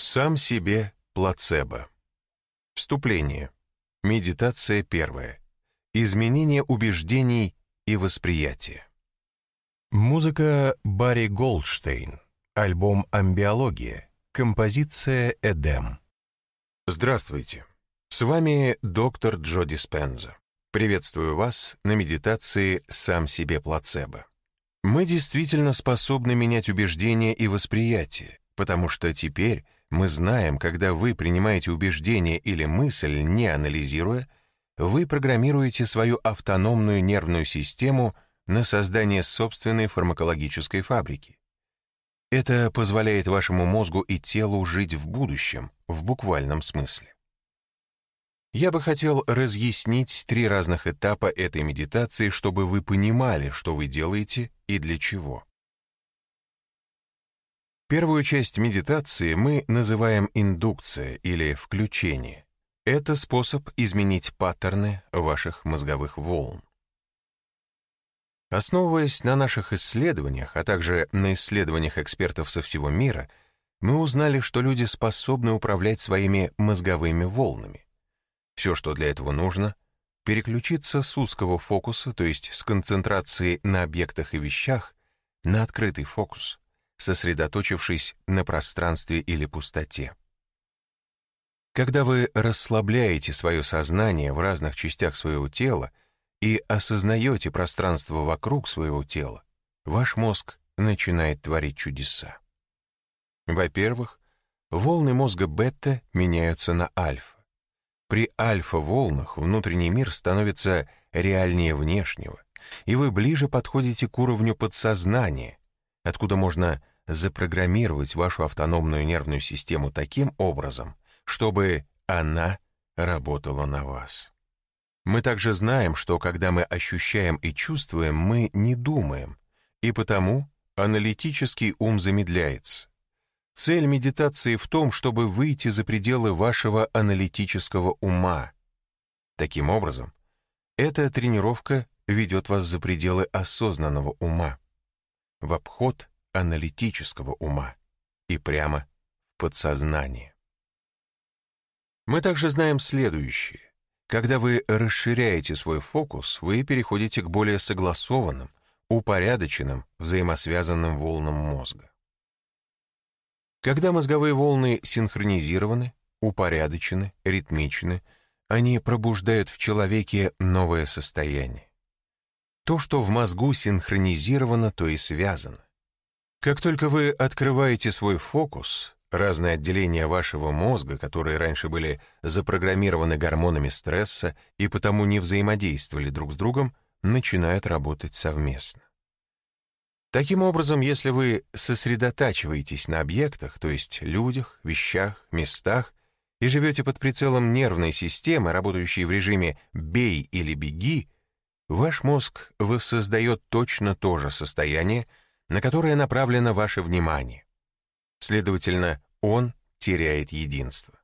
Сам себе плацебо. Вступление. Медитация первая. Изменение убеждений и восприятия. Музыка Барри Голдштейн. Альбом «Амбиология». Композиция «Эдем». Здравствуйте. С вами доктор Джо Диспенза. Приветствую вас на медитации «Сам себе плацебо». Мы действительно способны менять убеждения и восприятие, потому что теперь мы знаем, когда вы принимаете убеждение или мысль, не анализируя, вы программируете свою автономную нервную систему на создание собственной фармакологической фабрики. Это позволяет вашему мозгу и телу жить в будущем, в буквальном смысле. Я бы хотел разъяснить три разных этапа этой медитации, чтобы вы понимали, что вы делаете и для чего. Первую часть медитации мы называем индукция или включение. Это способ изменить паттерны ваших мозговых волн. Основываясь на наших исследованиях, а также на исследованиях экспертов со всего мира, мы узнали, что люди способны управлять своими мозговыми волнами. Все, что для этого нужно, переключиться с узкого фокуса, то есть с концентрации на объектах и вещах, на открытый фокус — сосредоточившись на пространстве или пустоте. Когда вы расслабляете свое сознание в разных частях своего тела и осознаете пространство вокруг своего тела, ваш мозг начинает творить чудеса. Во-первых, волны мозга бета меняются на альфа. При альфа-волнах внутренний мир становится реальнее внешнего, и вы ближе подходите к уровню подсознания, откуда можно запрограммировать вашу автономную нервную систему таким образом, чтобы она работала на вас. Мы также знаем, что когда мы ощущаем и чувствуем, мы не думаем, и потому аналитический ум замедляется. Цель медитации в том, чтобы выйти за пределы вашего аналитического ума. Таким образом, эта тренировка ведет вас за пределы осознанного ума, в обход аналитического ума и прямо в подсознание. Мы также знаем следующее. Когда вы расширяете свой фокус, вы переходите к более согласованным, упорядоченным, взаимосвязанным волнам мозга. Когда мозговые волны синхронизированы, упорядочены, ритмичны, они пробуждают в человеке новое состояние. То, что в мозгу синхронизировано, то и связано. Как только вы открываете свой фокус, разные отделения вашего мозга, которые раньше были запрограммированы гормонами стресса и потому не взаимодействовали друг с другом, начинают работать совместно. Таким образом, если вы сосредотачиваетесь на объектах, то есть людях, вещах, местах, и живете под прицелом нервной системы, работающей в режиме «бей или беги», ваш мозг воссоздает точно то же состояние, на которое направлено ваше внимание. Следовательно, он теряет единство.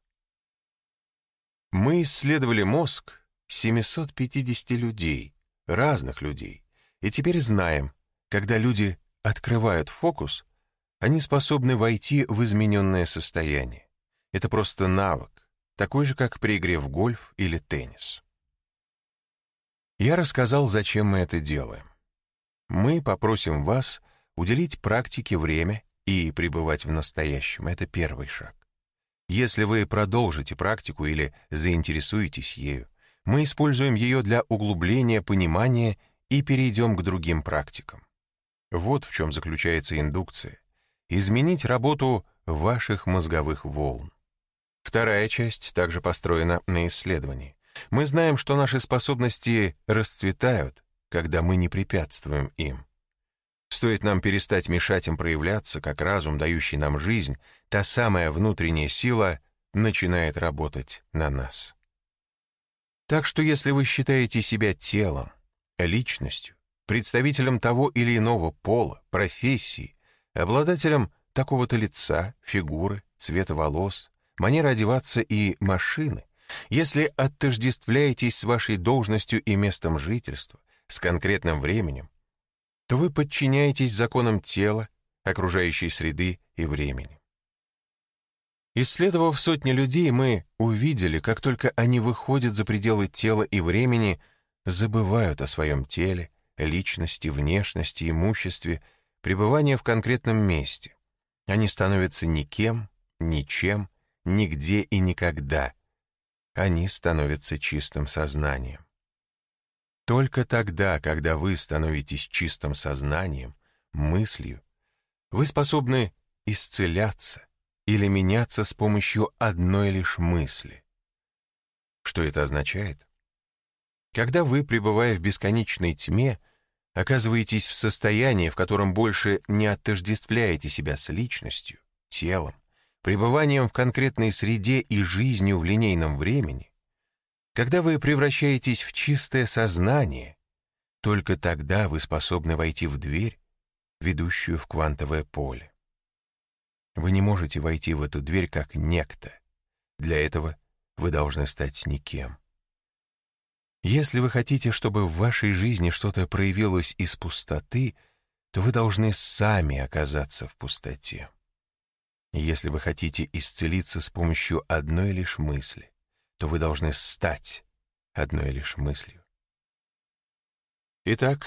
Мы исследовали мозг 750 людей, разных людей, и теперь знаем, когда люди открывают фокус, они способны войти в измененное состояние. Это просто навык, такой же, как при игре в гольф или теннис. Я рассказал, зачем мы это делаем. Мы попросим вас Уделить практике время и пребывать в настоящем — это первый шаг. Если вы продолжите практику или заинтересуетесь ею, мы используем ее для углубления понимания и перейдем к другим практикам. Вот в чем заключается индукция. Изменить работу ваших мозговых волн. Вторая часть также построена на исследовании. Мы знаем, что наши способности расцветают, когда мы не препятствуем им. Стоит нам перестать мешать им проявляться, как разум, дающий нам жизнь, та самая внутренняя сила начинает работать на нас. Так что если вы считаете себя телом, личностью, представителем того или иного пола, профессии, обладателем такого-то лица, фигуры, цвета волос, манеры одеваться и машины, если отождествляетесь с вашей должностью и местом жительства, с конкретным временем, то вы подчиняетесь законам тела, окружающей среды и времени. Исследовав сотни людей, мы увидели, как только они выходят за пределы тела и времени, забывают о своем теле, личности, внешности, имуществе, пребывании в конкретном месте. Они становятся никем, ничем, нигде и никогда. Они становятся чистым сознанием. Только тогда, когда вы становитесь чистым сознанием, мыслью, вы способны исцеляться или меняться с помощью одной лишь мысли. Что это означает? Когда вы, пребывая в бесконечной тьме, оказываетесь в состоянии, в котором больше не отождествляете себя с личностью, телом, пребыванием в конкретной среде и жизнью в линейном времени, когда вы превращаетесь в чистое сознание, только тогда вы способны войти в дверь, ведущую в квантовое поле. Вы не можете войти в эту дверь как некто. Для этого вы должны стать никем. Если вы хотите, чтобы в вашей жизни что-то проявилось из пустоты, то вы должны сами оказаться в пустоте. Если вы хотите исцелиться с помощью одной лишь мысли, то вы должны стать одной лишь мыслью. Итак,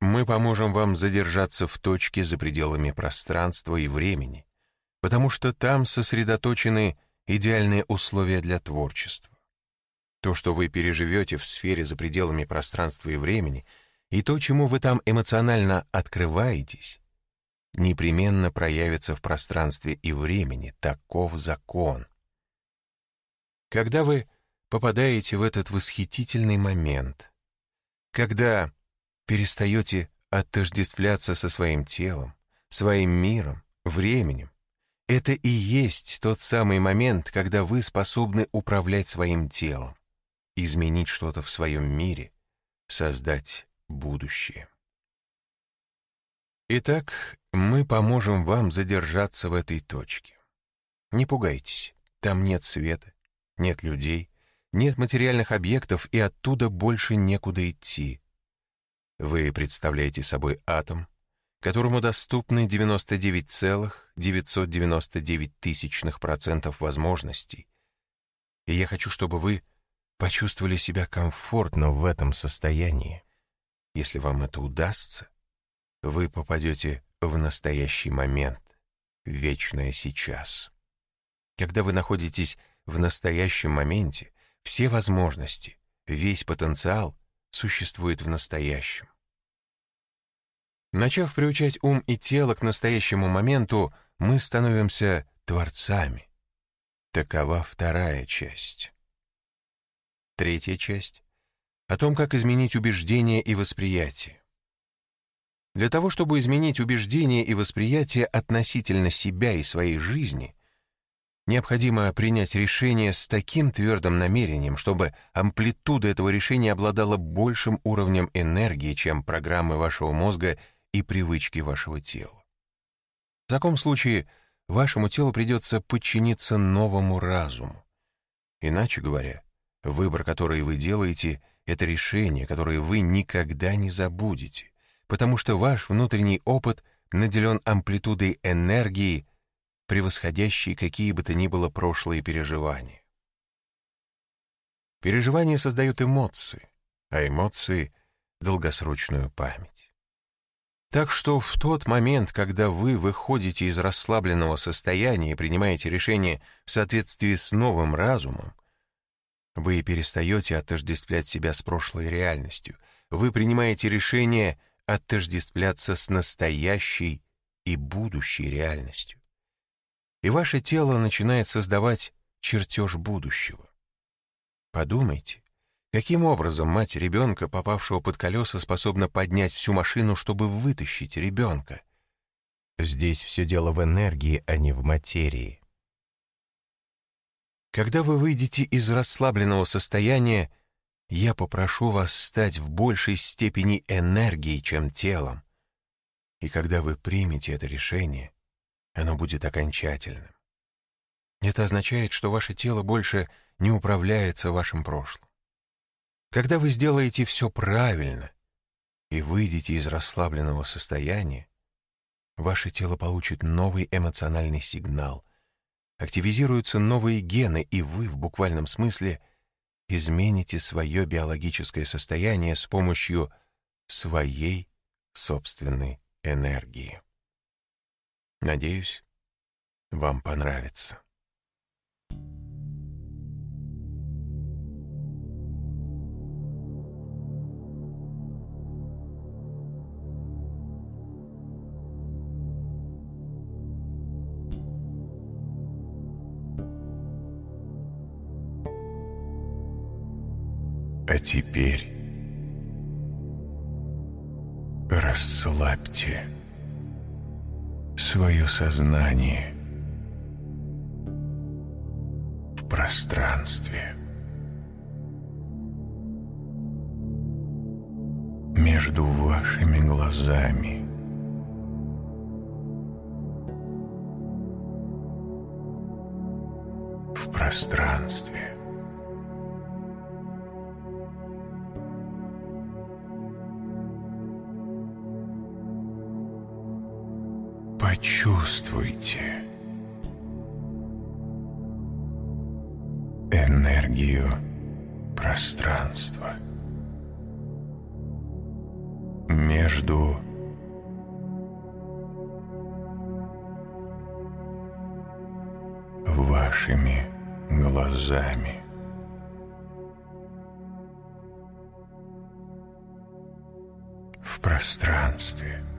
мы поможем вам задержаться в точке за пределами пространства и времени, потому что там сосредоточены идеальные условия для творчества. То, что вы переживете в сфере за пределами пространства и времени, и то, чему вы там эмоционально открываетесь, непременно проявится в пространстве и времени, таков закон. Когда вы попадаете в этот восхитительный момент, когда перестаете отождествляться со своим телом, своим миром, временем, это и есть тот самый момент, когда вы способны управлять своим телом, изменить что-то в своем мире, создать будущее. Итак, мы поможем вам задержаться в этой точке. Не пугайтесь, там нет света, нет людей, нет материальных объектов, и оттуда больше некуда идти. Вы представляете собой атом, которому доступны 99,999 процентов возможностей. И я хочу, чтобы вы почувствовали себя комфортно в этом состоянии. Если вам это удастся, вы попадете в настоящий момент, вечное сейчас. Когда вы находитесь в настоящем моменте все возможности, весь потенциал существует в настоящем. Начав приучать ум и тело к настоящему моменту, мы становимся творцами. Такова вторая часть. Третья часть — о том, как изменить убеждения и восприятие. Для того, чтобы изменить убеждения и восприятие относительно себя и своей жизни, Необходимо принять решение с таким твердым намерением, чтобы амплитуда этого решения обладала большим уровнем энергии, чем программы вашего мозга и привычки вашего тела. В таком случае вашему телу придется подчиниться новому разуму. Иначе говоря, выбор, который вы делаете, это решение, которое вы никогда не забудете, потому что ваш внутренний опыт наделен амплитудой энергии, превосходящие какие бы то ни было прошлые переживания. Переживания создают эмоции, а эмоции — долгосрочную память. Так что в тот момент, когда вы выходите из расслабленного состояния и принимаете решение в соответствии с новым разумом, вы перестаете отождествлять себя с прошлой реальностью, вы принимаете решение отождествляться с настоящей и будущей реальностью и ваше тело начинает создавать чертеж будущего. Подумайте, каким образом мать ребенка, попавшего под колеса, способна поднять всю машину, чтобы вытащить ребенка? Здесь все дело в энергии, а не в материи. Когда вы выйдете из расслабленного состояния, я попрошу вас стать в большей степени энергией, чем телом. И когда вы примете это решение, оно будет окончательным. Это означает, что ваше тело больше не управляется вашим прошлым. Когда вы сделаете все правильно и выйдете из расслабленного состояния, ваше тело получит новый эмоциональный сигнал, активизируются новые гены, и вы в буквальном смысле измените свое биологическое состояние с помощью своей собственной энергии. Надеюсь, вам понравится. А теперь расслабьте свое сознание в пространстве между вашими глазами. В пространстве. Почувствуйте энергию пространства между вашими глазами. В пространстве –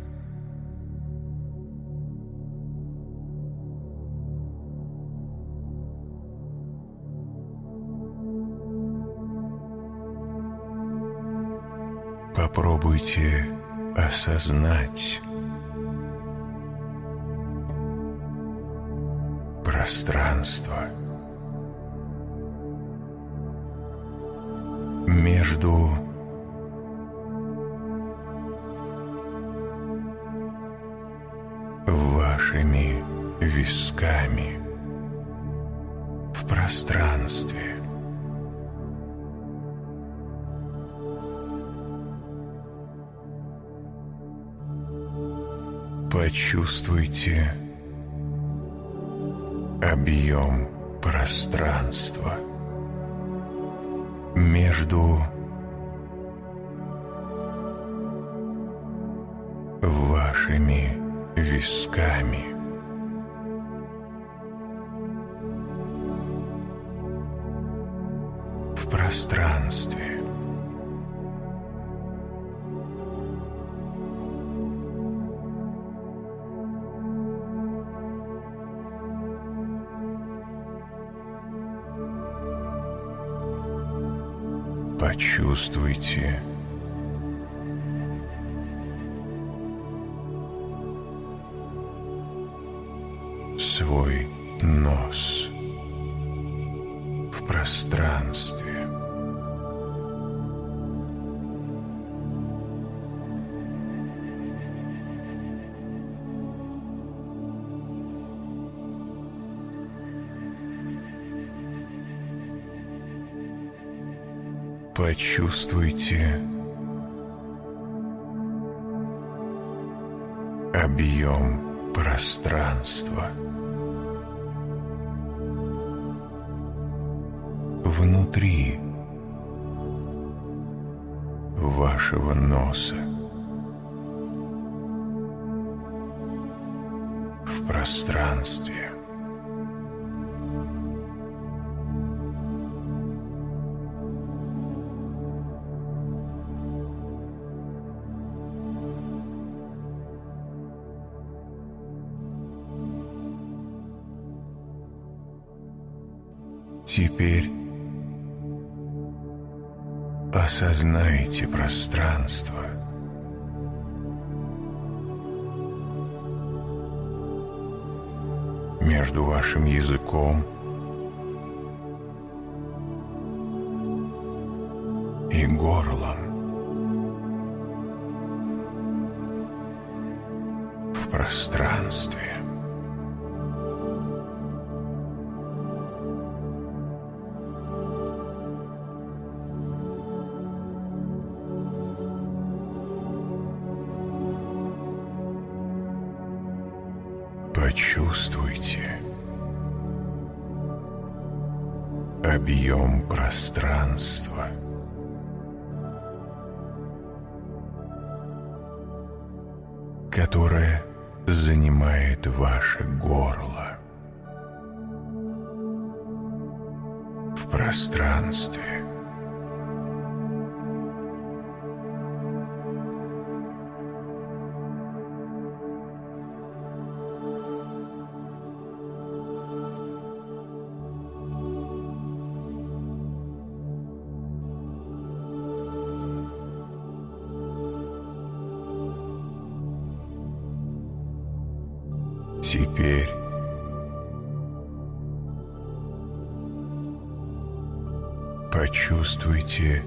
Попробуйте осознать пространство между вашими висками в пространстве. Почувствуйте объем пространства между осознайте пространство. Между вашим языком и которое занимает ваше горло в пространстве. Почувствуйте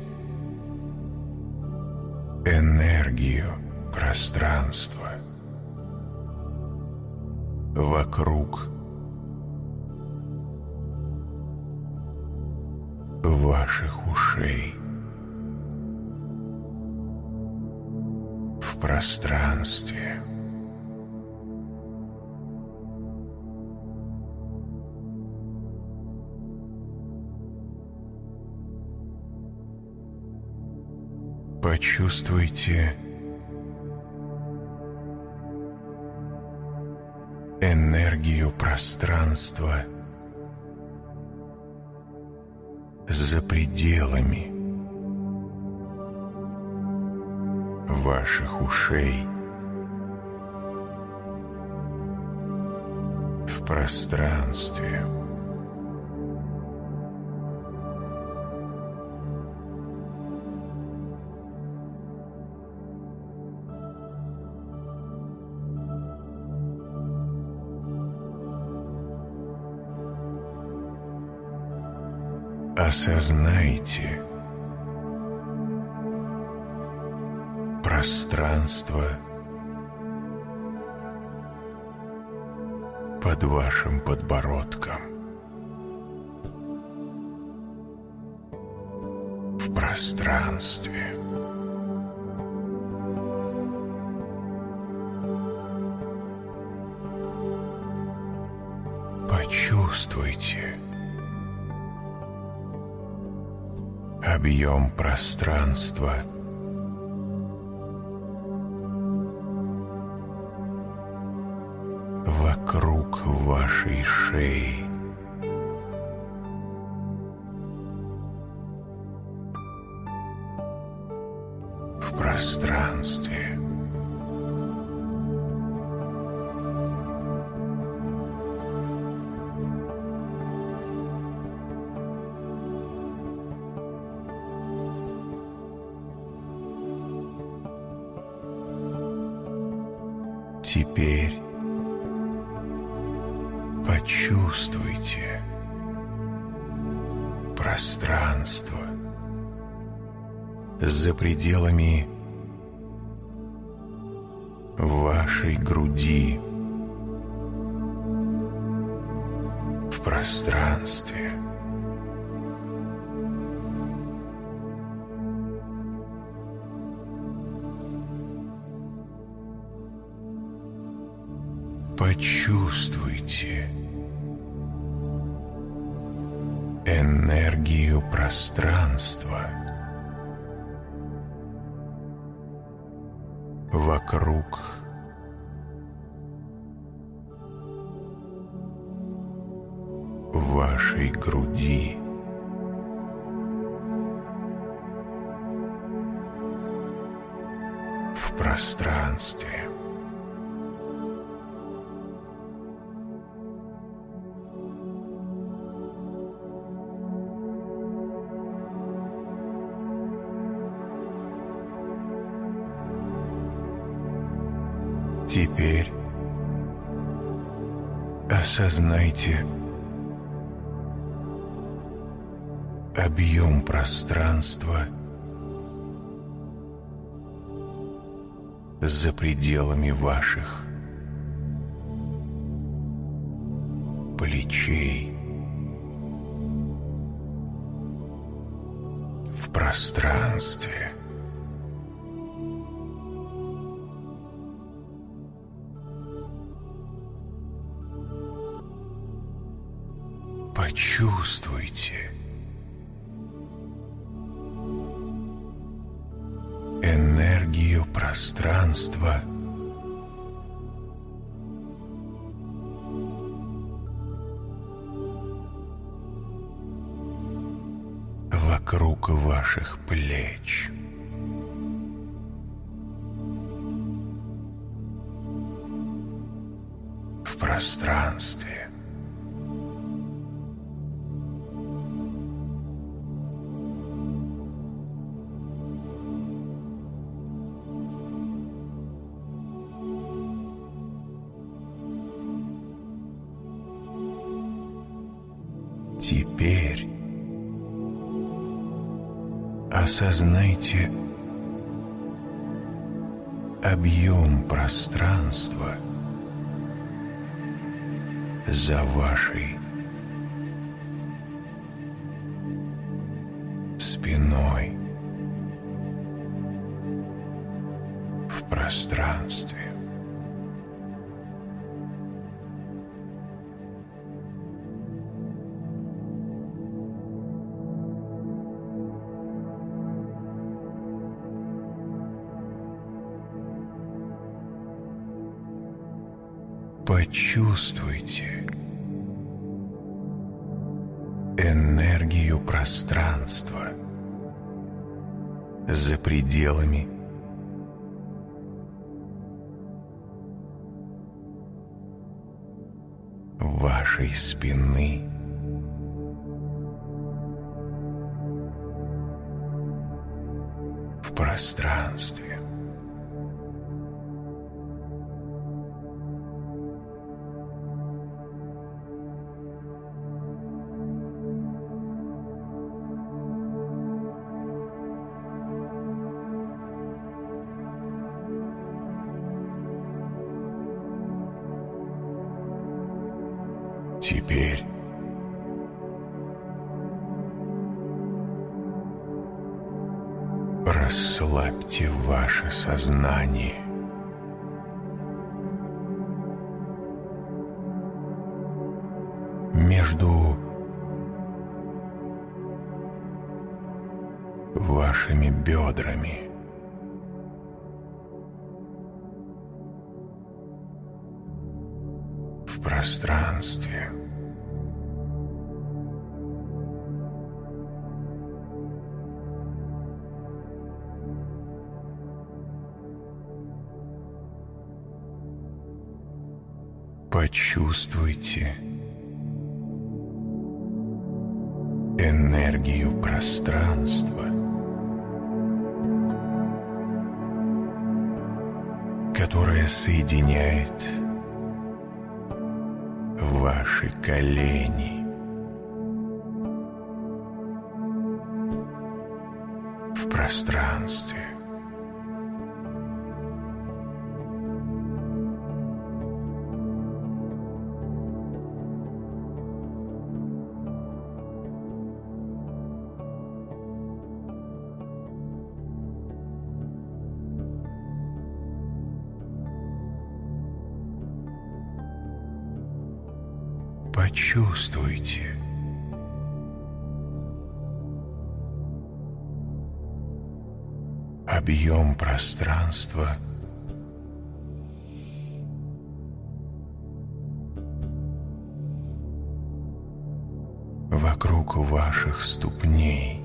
энергию пространства Почувствуйте энергию пространства за пределами ваших ушей в пространстве. Осознайте пространство под вашим подбородком. В пространстве. Почувствуйте объем пространства. Вокруг вашей шеи. Пределами вокруг вашей груди. В пространстве. Теперь осознайте объем пространства за пределами ваших плечей в пространстве. чувствуйте. Энергию пространства – вокруг ваших плеч. В пространстве. Осознайте объем пространства за вашей спиной в пространстве. Ваше сознание. Между вашими бедрами. В пространстве. Почувствуйте энергию пространства, которая соединяет ваши колени. В пространстве. Почувствуйте. Объем пространства вокруг ваших ступней.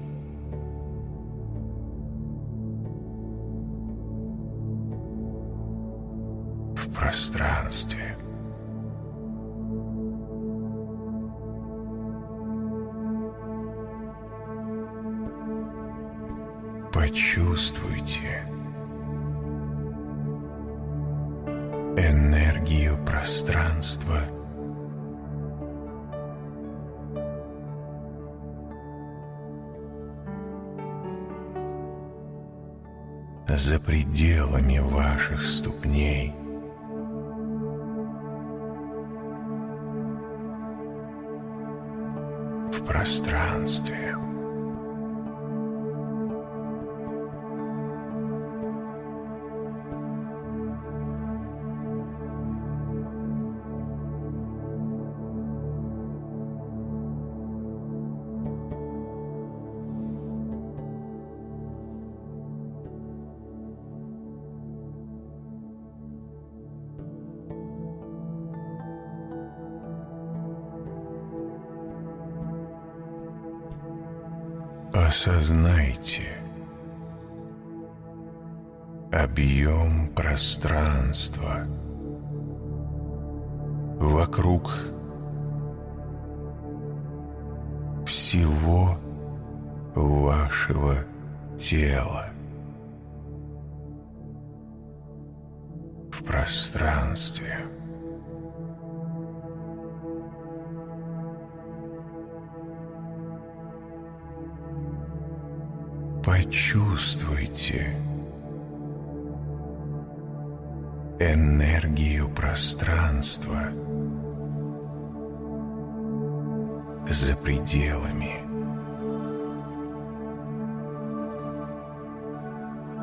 Пределами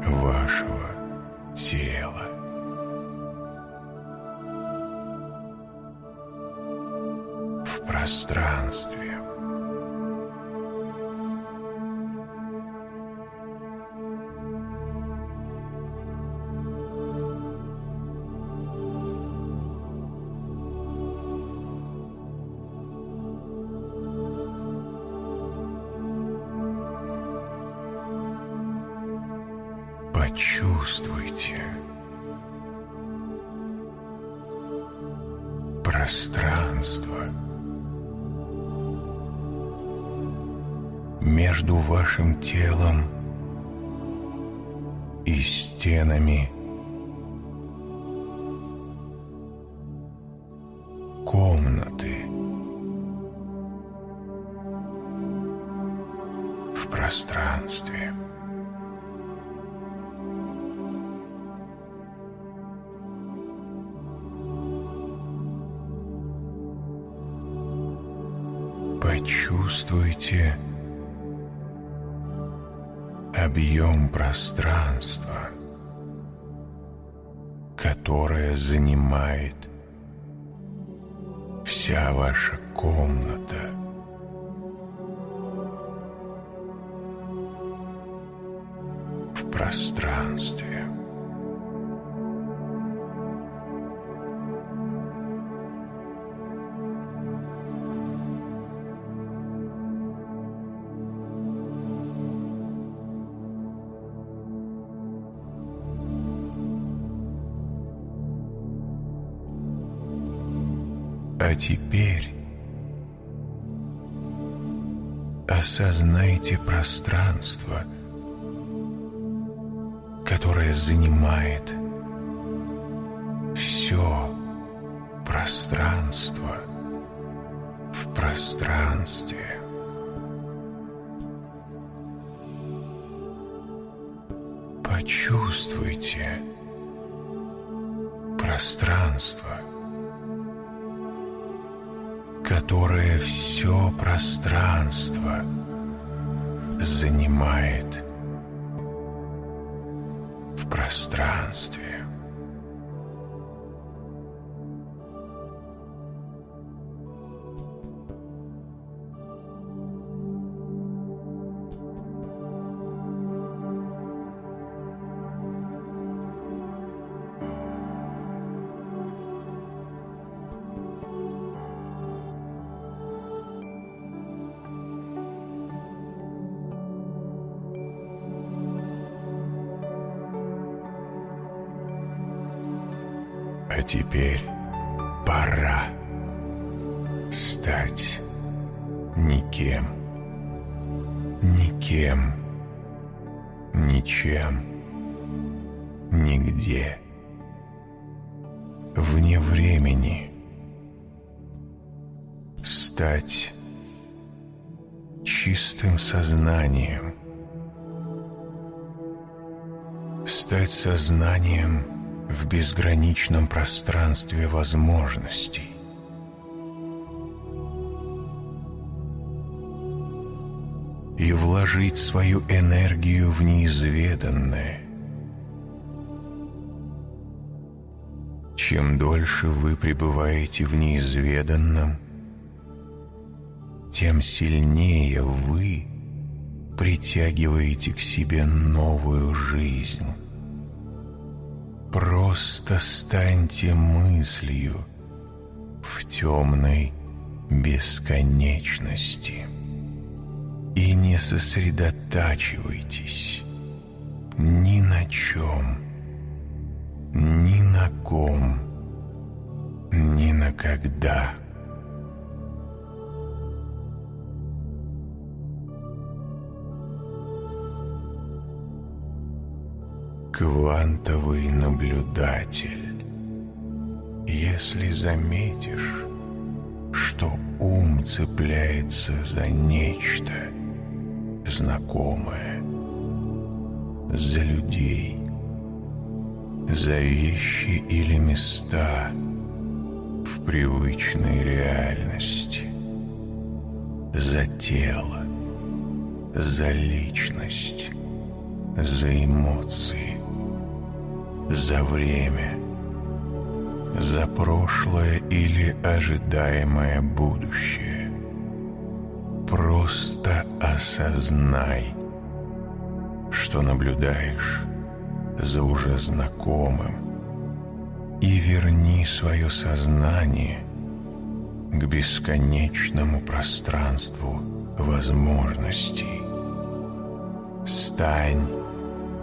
вашего тела. В пространстве. Почувствуйте пространство между вашим телом и стенами осознайте пространство, которое занимает все пространство в пространстве. Почувствуйте пространство – которое все пространство занимает в пространстве. Стать сознанием – в безграничном пространстве возможностей. И вложить свою энергию в неизведанное. Чем дольше вы пребываете в неизведанном, тем сильнее вы притягиваете к себе новую жизнь. Просто станьте мыслью в темной бесконечности. и не сосредотачивайтесь ни на чем, ни на ком, ни на когда. Квантовый наблюдатель. Если заметишь, что ум цепляется за нечто знакомое, за людей, за вещи или места в привычной реальности, за тело, за личность, за эмоции, за время, за прошлое или ожидаемое будущее. Просто осознай, что наблюдаешь за уже знакомым, и верни свое сознание к бесконечному пространству возможностей. Стань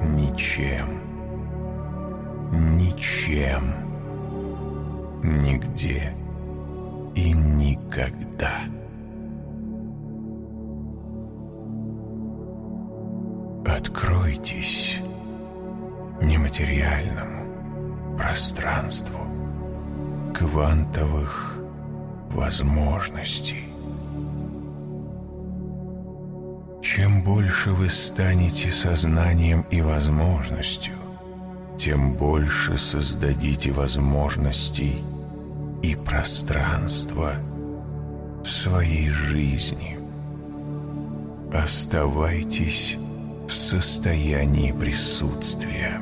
ничем, ничем, нигде и никогда. Откройтесь нематериальному пространству квантовых возможностей. Чем больше вы станете сознанием и возможностью, тем больше создадите возможностей и пространства в своей жизни. Оставайтесь в состоянии присутствия.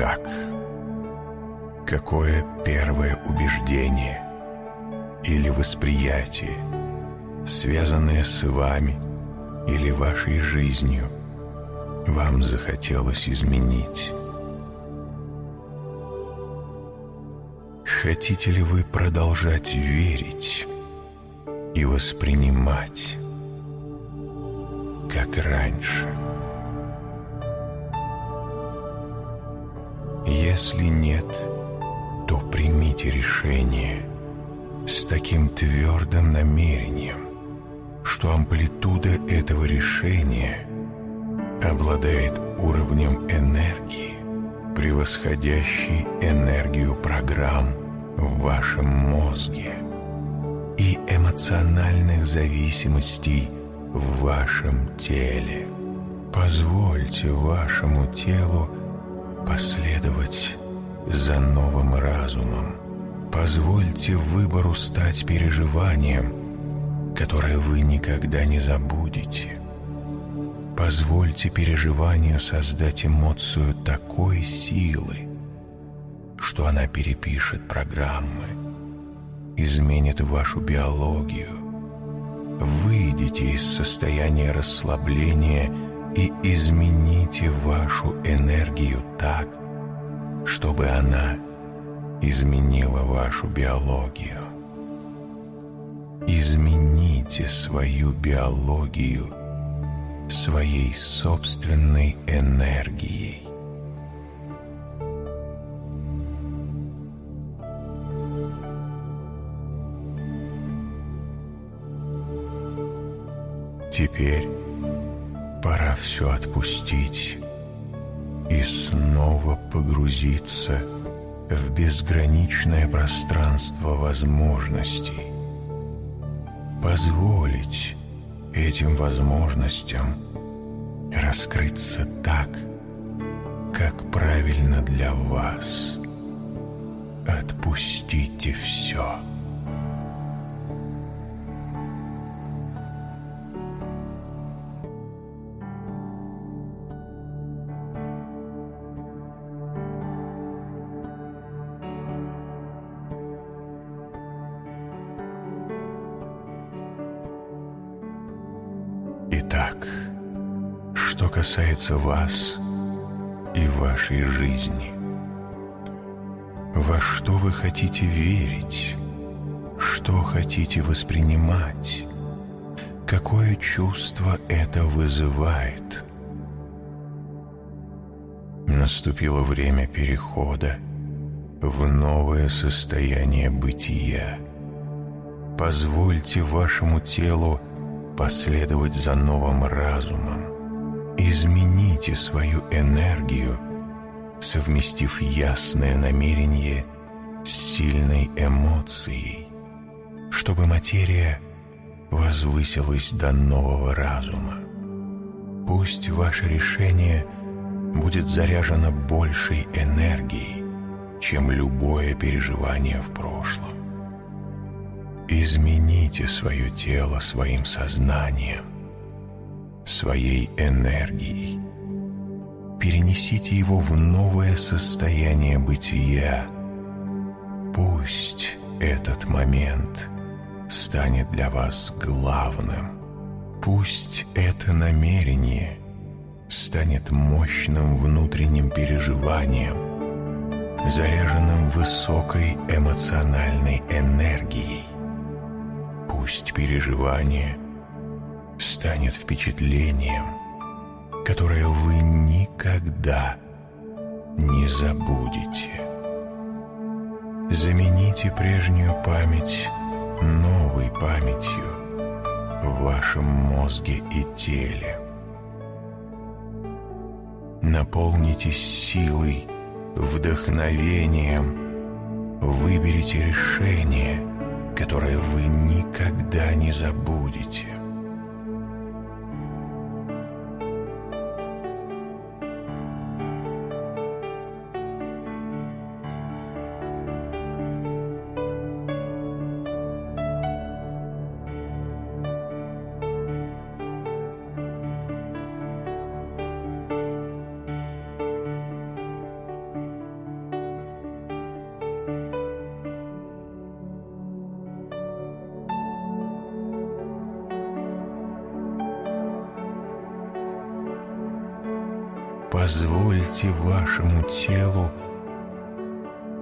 Итак, какое первое убеждение или восприятие, связанное с вами или вашей жизнью, вам захотелось изменить? Хотите ли вы продолжать верить и воспринимать, как раньше? Если нет, то примите решение с таким твердым намерением, что амплитуда этого решения обладает уровнем энергии, превосходящей энергию программ в вашем мозге и эмоциональных зависимостей в вашем теле. Позвольте вашему телу последовать за новым разумом. Позвольте выбору стать переживанием, которое вы никогда не забудете. Позвольте переживанию создать эмоцию такой силы, что она перепишет программы, изменит вашу биологию. Выйдите из состояния расслабления и измените вашу энергию так, чтобы она изменила вашу биологию. Измените свою биологию своей собственной энергией. Теперь все отпустить и снова погрузиться в безграничное пространство возможностей. Позволить этим возможностям раскрыться так, как правильно для вас. Отпустите все. Касается вас и вашей жизни. Во что вы хотите верить? Что хотите воспринимать? Какое чувство это вызывает? Наступило время перехода в новое состояние бытия. Позвольте вашему телу последовать за новым разумом. Измените свою энергию, совместив ясное намерение с сильной эмоцией, чтобы материя возвысилась до нового разума. Пусть ваше решение будет заряжено большей энергией, чем любое переживание в прошлом. Измените свое тело своим сознанием, своей энергией. Перенесите его в новое состояние бытия. Пусть этот момент станет для вас главным. Пусть это намерение станет мощным внутренним переживанием, заряженным высокой эмоциональной энергией. Пусть переживание – станет впечатлением, которое вы никогда не забудете. Замените прежнюю память новой памятью в вашем мозге и теле. Наполнитесь силой, вдохновением, выберите решение, которое вы никогда не забудете. Позвольте вашему телу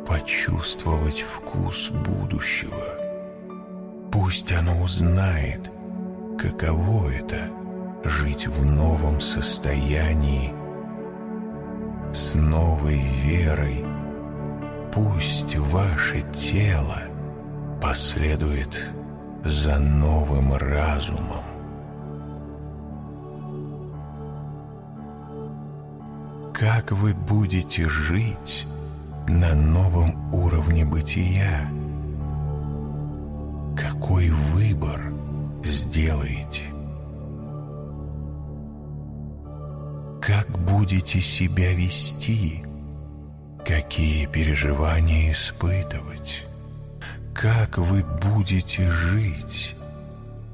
почувствовать вкус будущего. Пусть оно узнает, каково это — жить в новом состоянии, с новой верой. Пусть ваше тело последует за новым разумом. Как вы будете жить на новом уровне бытия? Какой выбор сделаете? Как будете себя вести? Какие переживания испытывать? Как вы будете жить?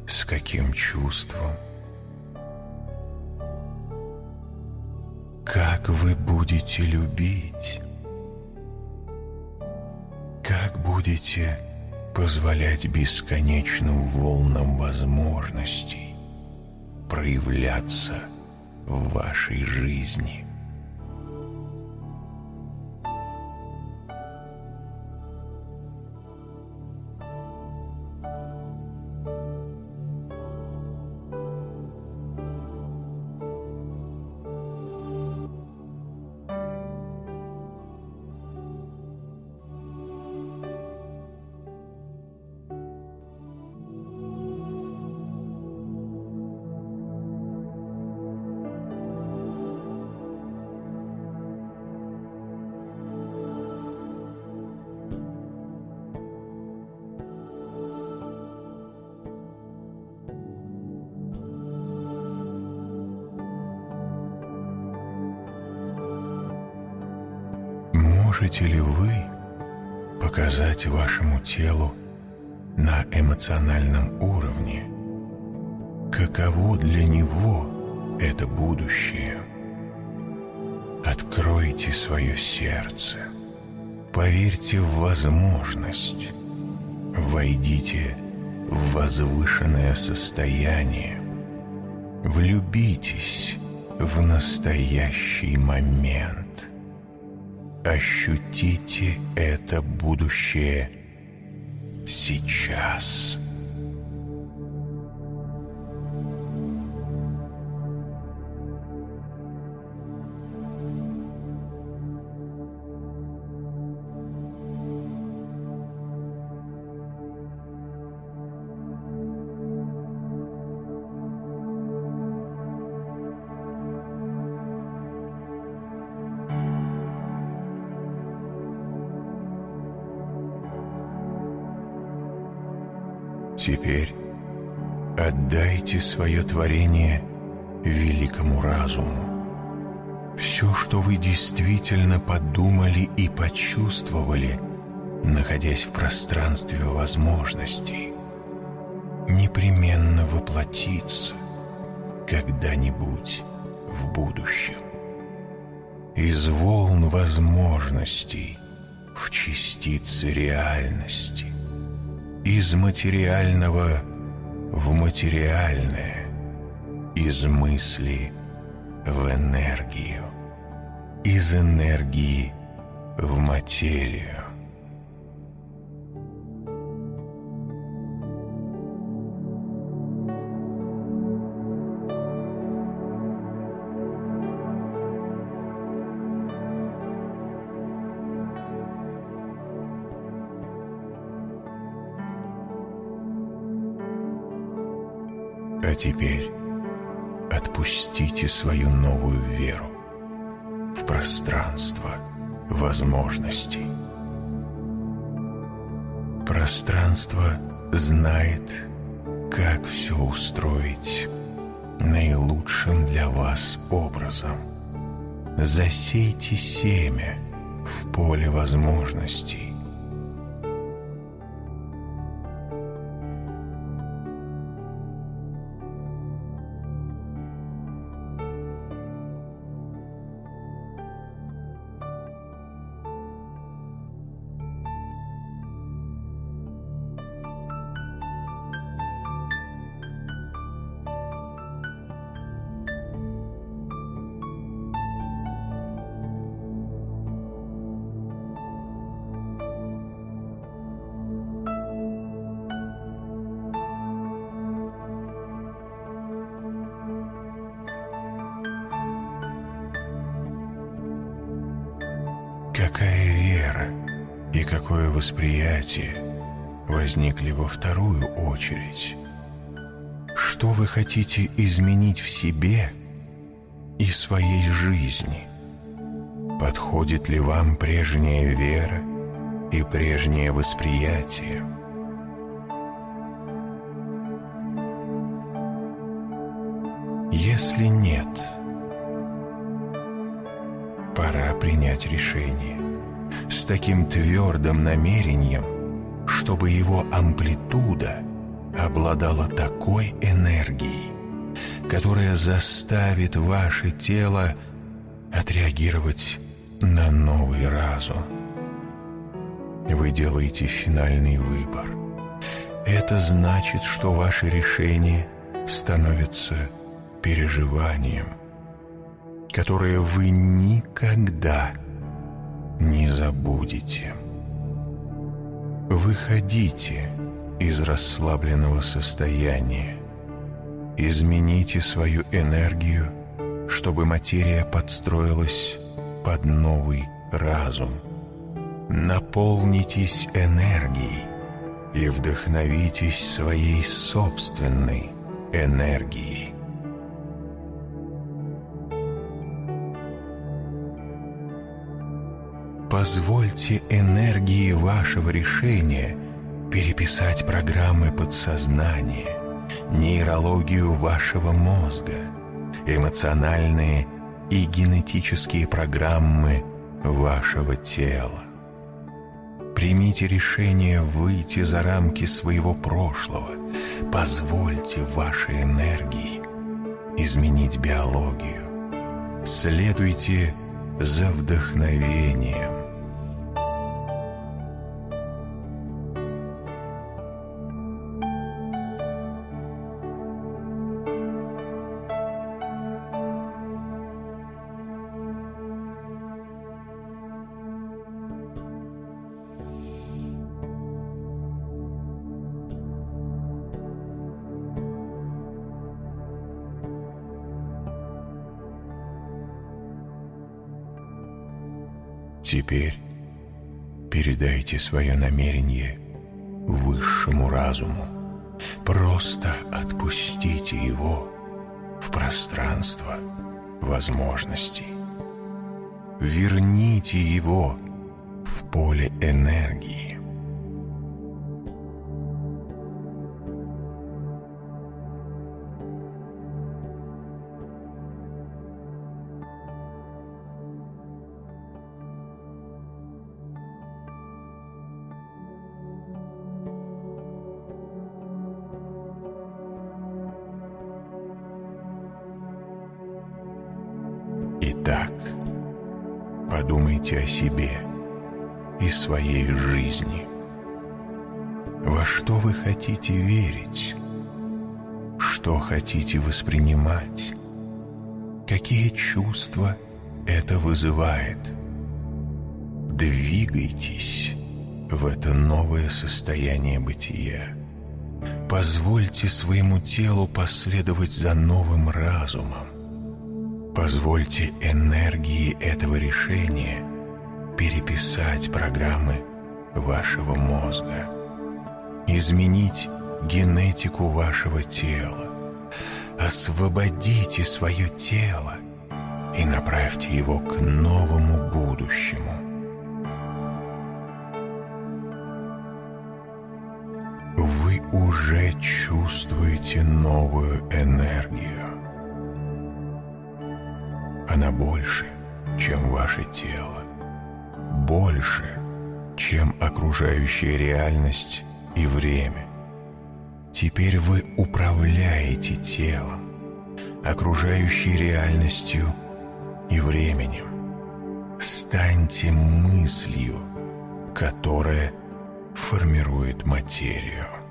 С каким чувством? Как вы будете любить? Как будете позволять бесконечным волнам возможностей проявляться в вашей жизни? Телу на эмоциональном уровне, каково для него это будущее? Откройте свое сердце, поверьте в возможность, войдите в возвышенное состояние, влюбитесь в настоящий момент. Ощутите это будущее сейчас. Теперь отдайте свое творение великому разуму. Все, что вы действительно подумали и почувствовали, находясь в пространстве возможностей, непременно воплотится когда-нибудь в будущем. Из волн возможностей в частицы реальности – из материального в материальное, из мысли в энергию, из энергии в материю. А теперь отпустите свою новую веру в пространство возможностей. Пространство знает, как все устроить наилучшим для вас образом. Засейте семя в поле возможностей восприятие возникли во вторую очередь? Что вы хотите изменить в себе и своей жизни? Подходит ли вам прежняя вера и прежнее восприятие? Если нет, пора принять решение с таким твердым намерением, чтобы его амплитуда обладала такой энергией, которая заставит ваше тело отреагировать на новый разум. Вы делаете финальный выбор. Это значит, что ваше решение становится переживанием, которое вы никогда не забудете. Выходите из расслабленного состояния. Измените свою энергию, чтобы материя подстроилась под новый разум. Наполнитесь энергией и вдохновитесь своей собственной энергией. Позвольте энергии вашего решения переписать программы подсознания, нейрологию вашего мозга, эмоциональные и генетические программы вашего тела. Примите решение выйти за рамки своего прошлого. Позвольте вашей энергии изменить биологию. Следуйте за вдохновением. Теперь передайте свое намерение высшему разуму. Просто отпустите его в пространство возможностей. Верните его в поле энергии. Хотите воспринимать? Какие чувства это вызывает? Двигайтесь в это новое состояние бытия. Позвольте своему телу последовать за новым разумом. Позвольте энергии этого решения переписать программы вашего мозга, изменить генетику вашего тела. Освободите свое тело и направьте его к новому будущему. Вы уже чувствуете новую энергию. Она больше, чем ваше тело, больше, чем окружающая реальность и время. Теперь вы управляете телом, окружающей реальностью и временем. Станьте мыслью, которая формирует материю.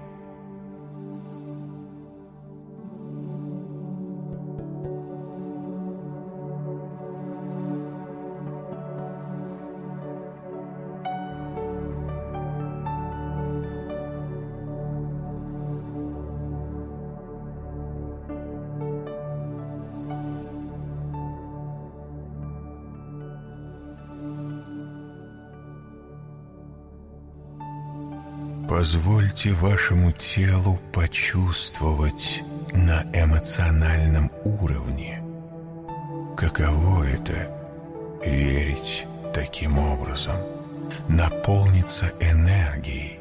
Позвольте вашему телу почувствовать на эмоциональном уровне, каково это — верить таким образом, наполниться энергией,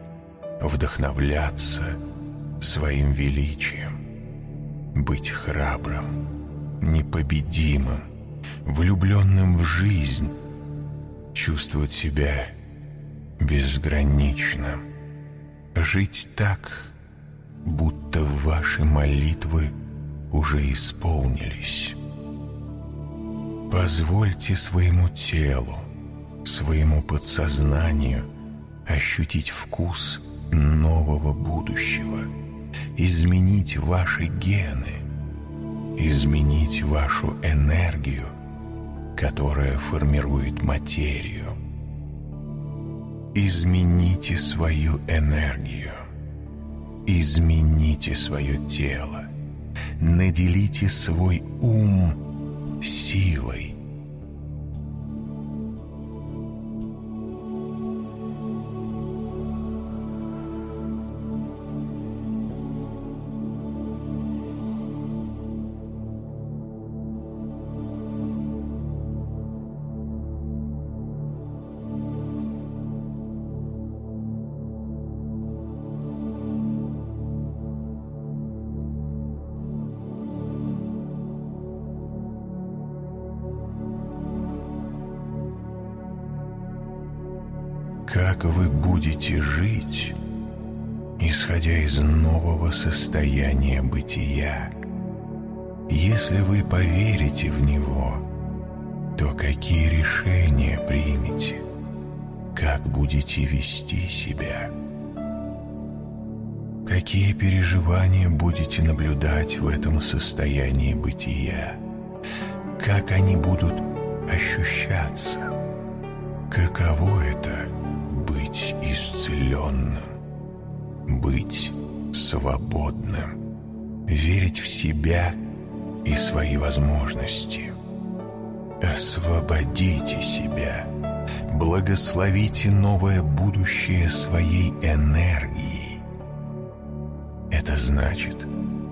вдохновляться своим величием, быть храбрым, непобедимым, влюбленным в жизнь, чувствовать себя безграничным, жить так, будто ваши молитвы уже исполнились. Позвольте своему телу, своему подсознанию ощутить вкус нового будущего, изменить ваши гены, изменить вашу энергию, которая формирует материю. Измените свою энергию. Измените свое тело. Наделите свой ум силой. Нового состояния бытия. Если вы поверите в него, то какие решения примете, как будете вести себя, какие переживания будете наблюдать в этом состоянии бытия, как они будут ощущаться, каково это — быть исцеленным, быть свободным, верить в себя и свои возможности. Освободите себя, благословите новое будущее своей энергией. Это значит,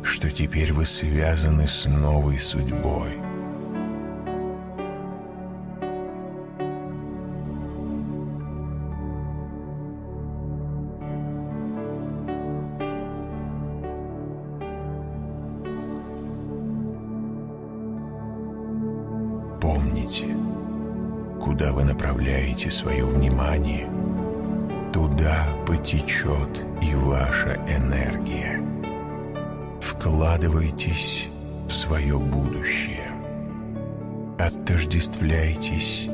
что теперь вы связаны с новой судьбой – направляете свое внимание, туда потечет и ваша энергия. Вкладывайтесь в свое будущее. Отождествляйтесь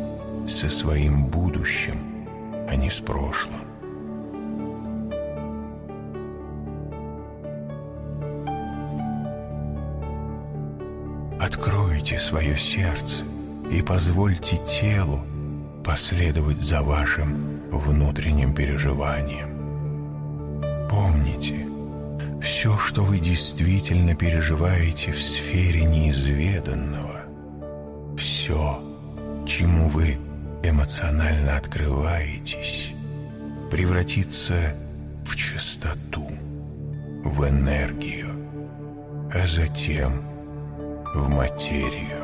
со своим будущим, а не с прошлым. Откройте свое сердце и позвольте телу последовать за вашим внутренним переживанием. Помните, все, что вы действительно переживаете в сфере неизведанного, все, чему вы эмоционально открываетесь, превратится в чистоту, в энергию, а затем в материю.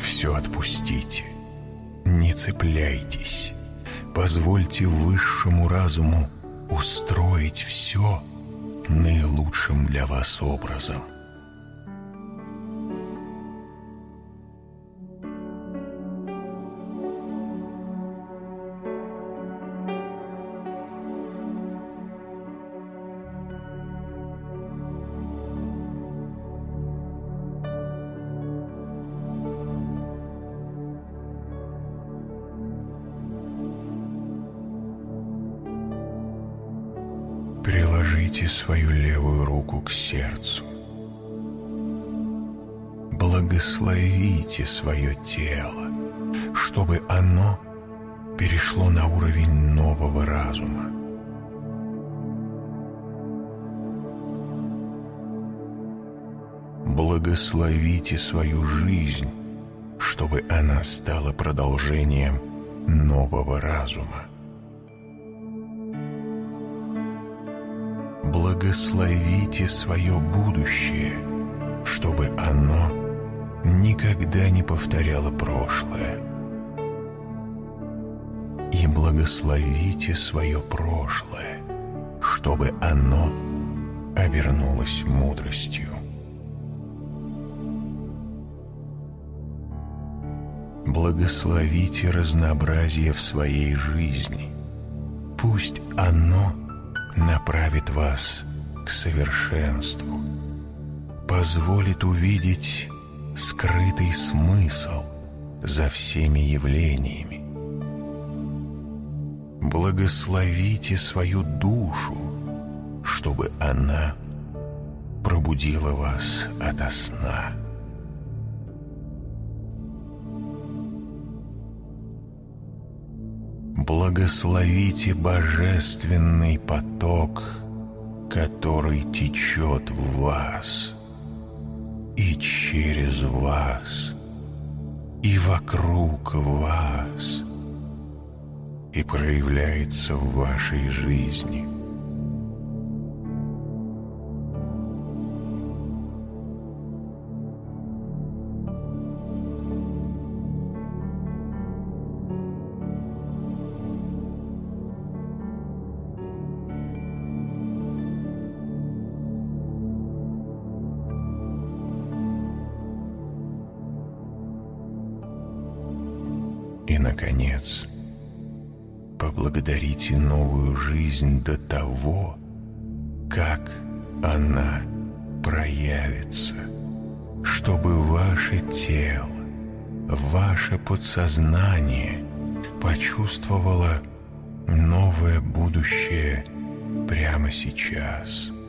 Все отпустите. Не цепляйтесь. Позвольте высшему разуму устроить все наилучшим для вас образом. Свою левую руку к сердцу. Благословите свое тело, чтобы оно перешло на уровень нового разума. Благословите свою жизнь, чтобы она стала продолжением нового разума. Благословите свое будущее, чтобы оно никогда не повторяло прошлое. И благословите свое прошлое, чтобы оно обернулось мудростью. Благословите разнообразие в своей жизни. Пусть оно направит вас совершенству, позволит увидеть скрытый смысл за всеми явлениями. Благословите свою душу, чтобы она пробудила вас ото сна. Благословите божественный поток, который течет в вас и через вас, и вокруг вас, и проявляется в вашей жизни – жизнь до того, как она проявится, чтобы ваше тело, ваше подсознание почувствовало новое будущее прямо сейчас –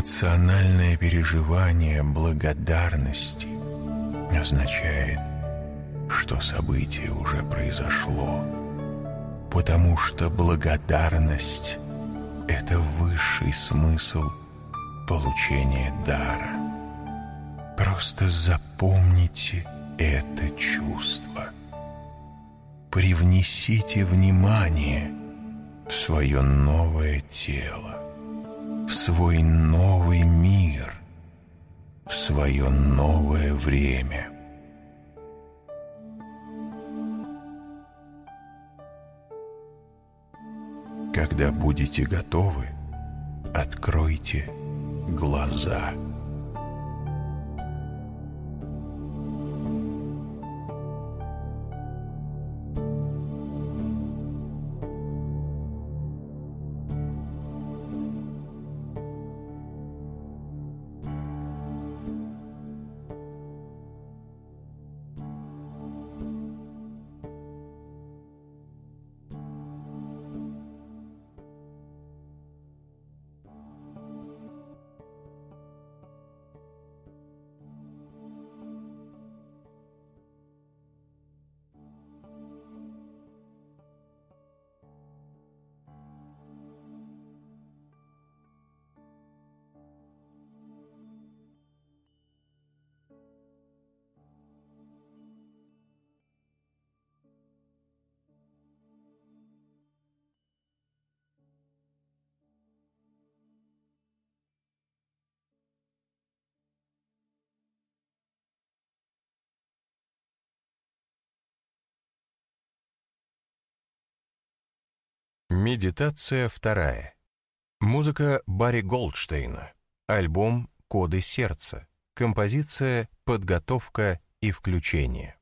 Эмоциональное переживание благодарности означает, что событие уже произошло, потому что благодарность — это высший смысл получения дара. Просто запомните это чувство. Привнесите внимание в свое новое тело в свой новый мир, в свое новое время. Когда будете готовы, откройте глаза. Медитация вторая. Музыка Барри Голдштейна. Альбом «Коды сердца». Композиция «Подготовка и включение».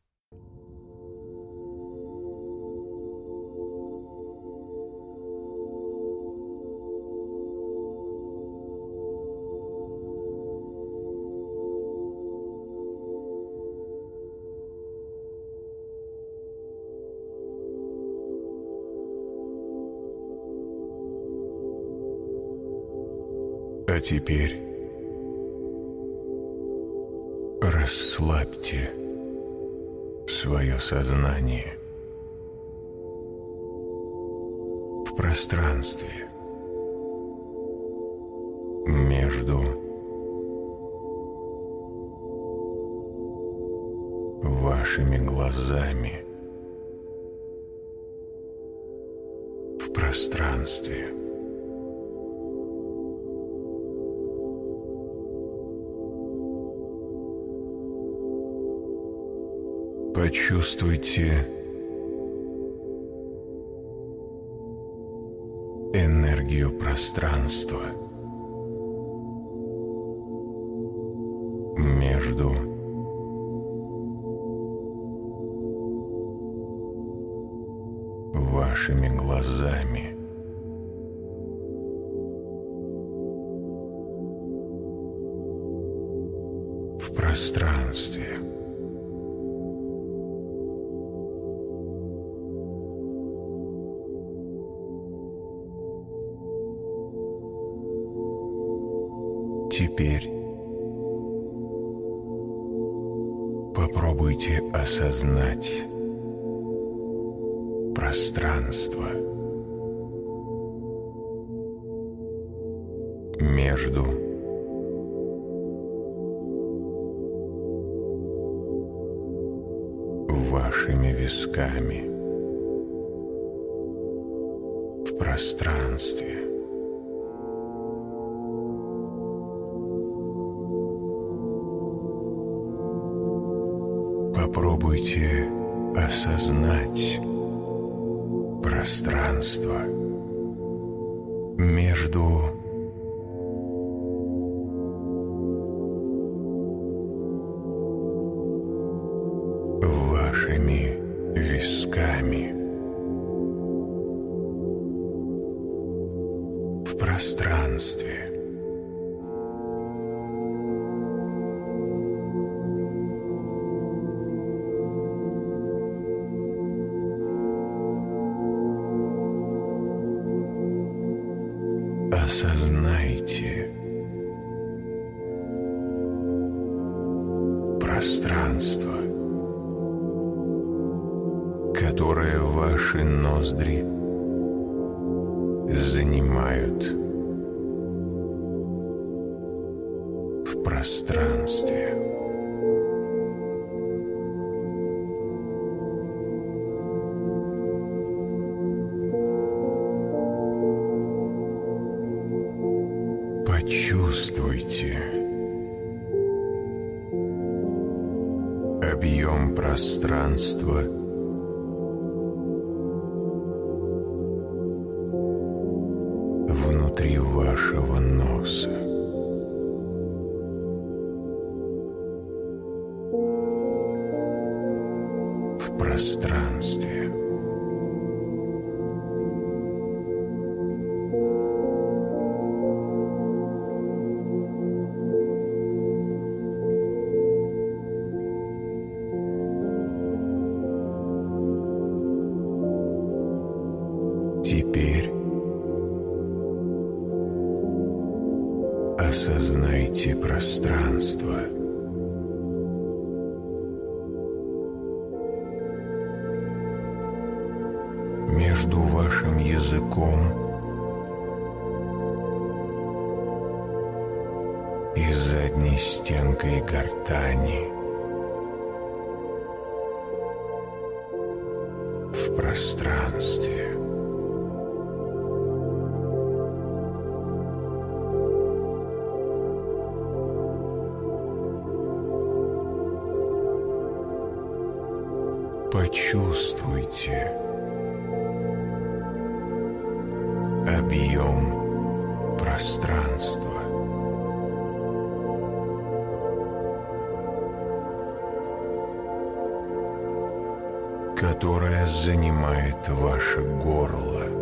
А теперь расслабьте свое сознание в пространстве Почувствуйте энергию пространства между вашими глазами. В пространстве. Теперь. Попробуйте осознать пространство. между которое занимает ваше горло.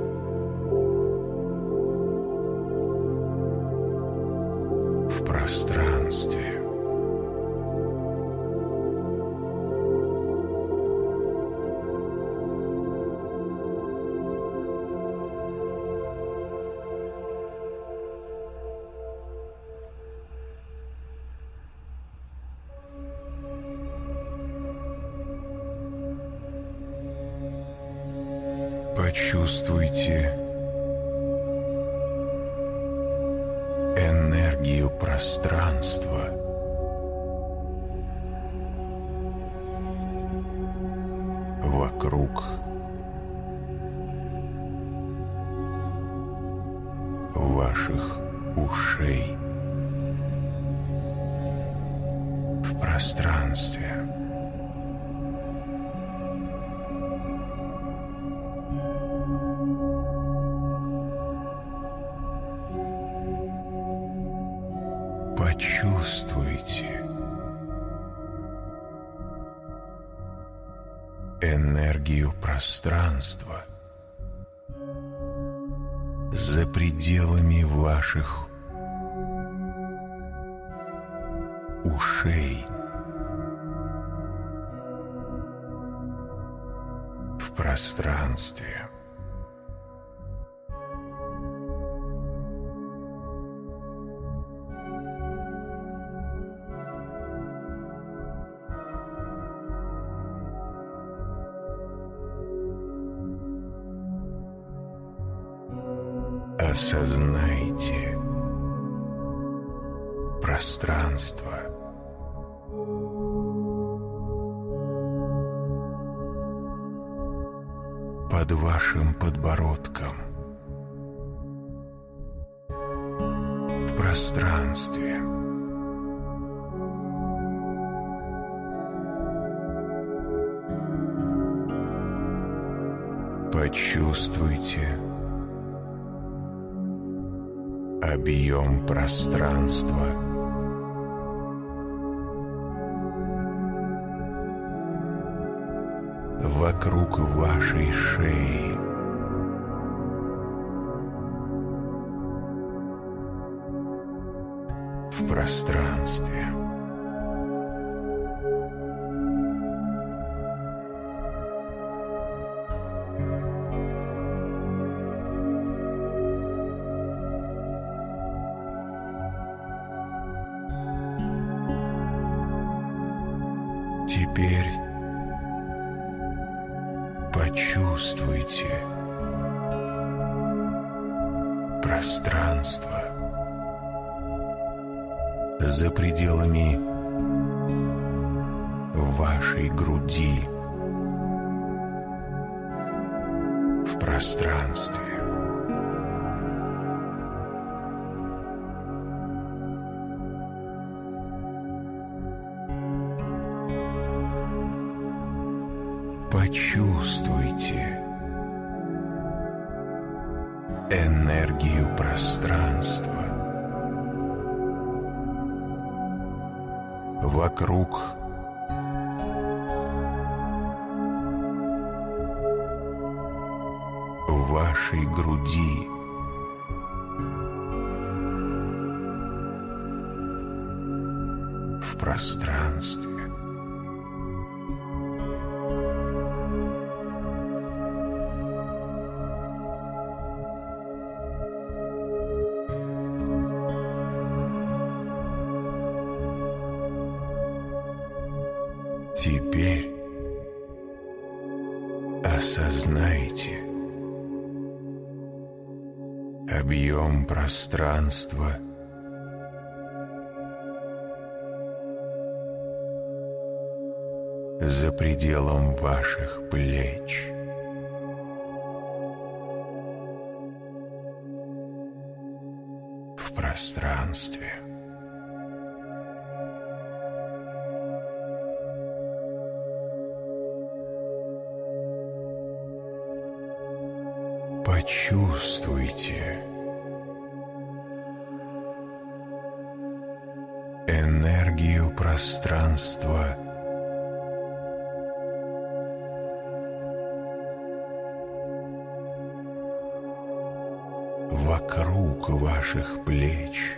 Энергию пространства за пределами ваших ушей в пространстве. Осознайте груди в пространстве. Почувствуйте энергию пространства вокруг вашей груди. В пространстве. Объем пространства за пределом ваших плеч. В пространстве. Почувствуйте пространство. Вокруг ваших плеч.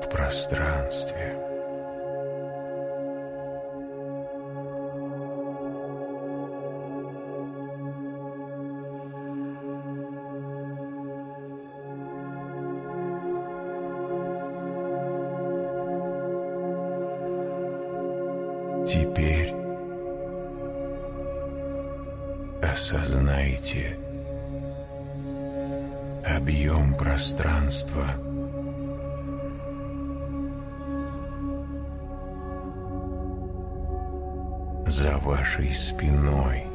В пространстве. твоей спиной.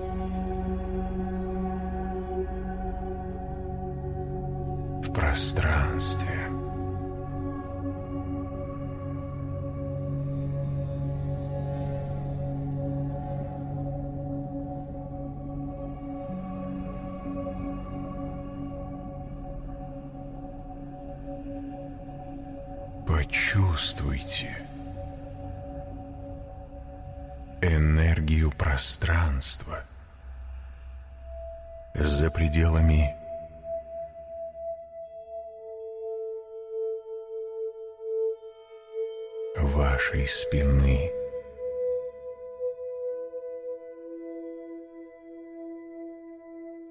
спины.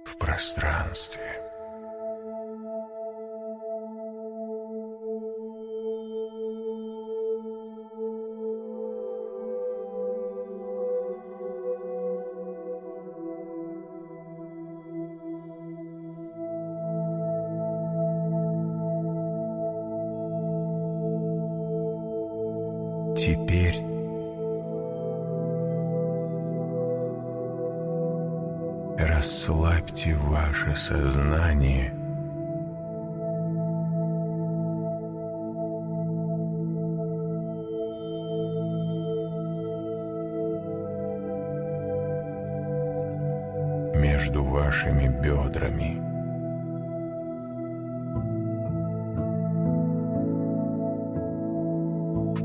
В пространстве.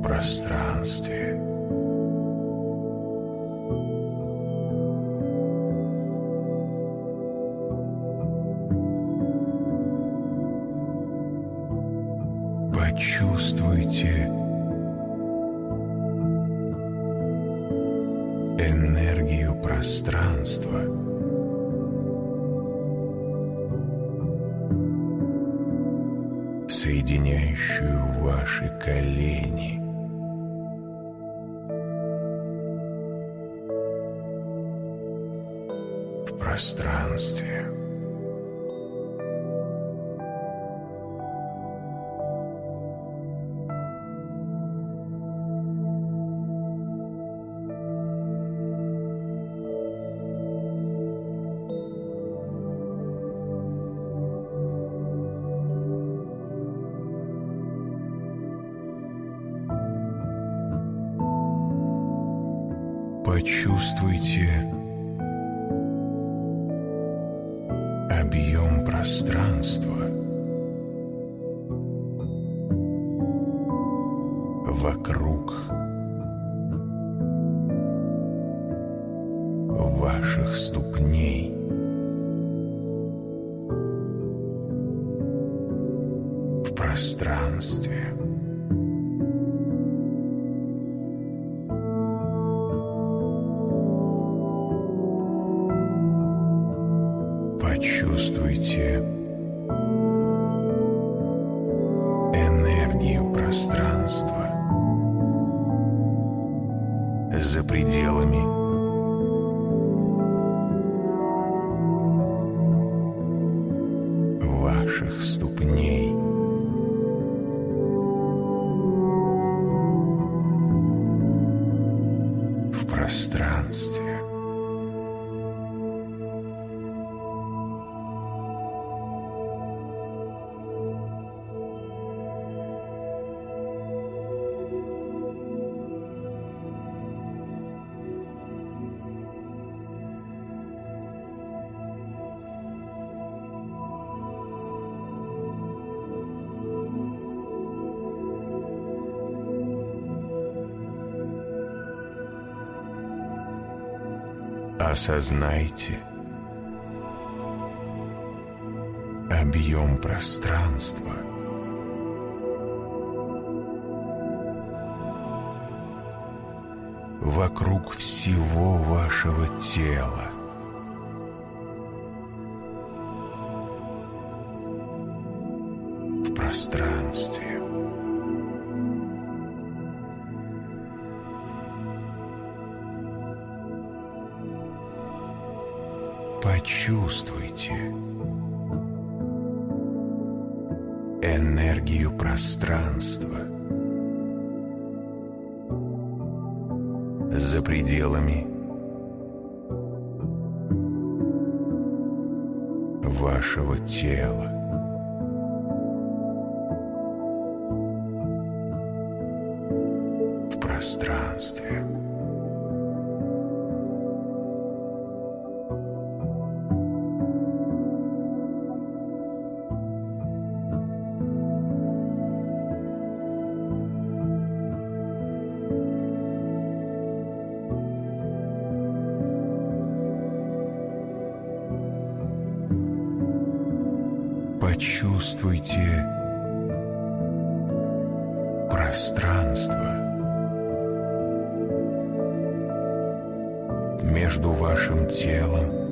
пространстве. Почувствуйте энергию пространства – соединяющую ваши колени. пространстве. Осознайте объем пространства. Вокруг всего вашего тела. Почувствуйте пространство между вашим телом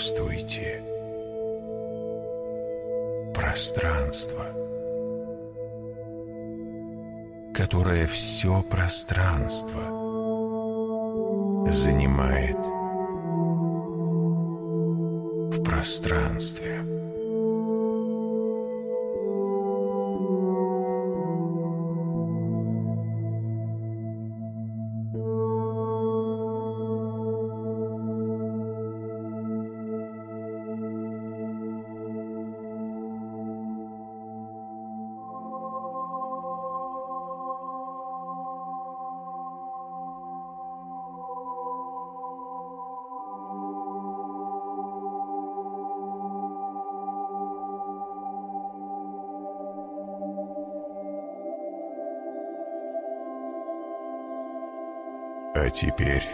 Почувствуйте пространство которое все пространство занимает в пространстве. Теперь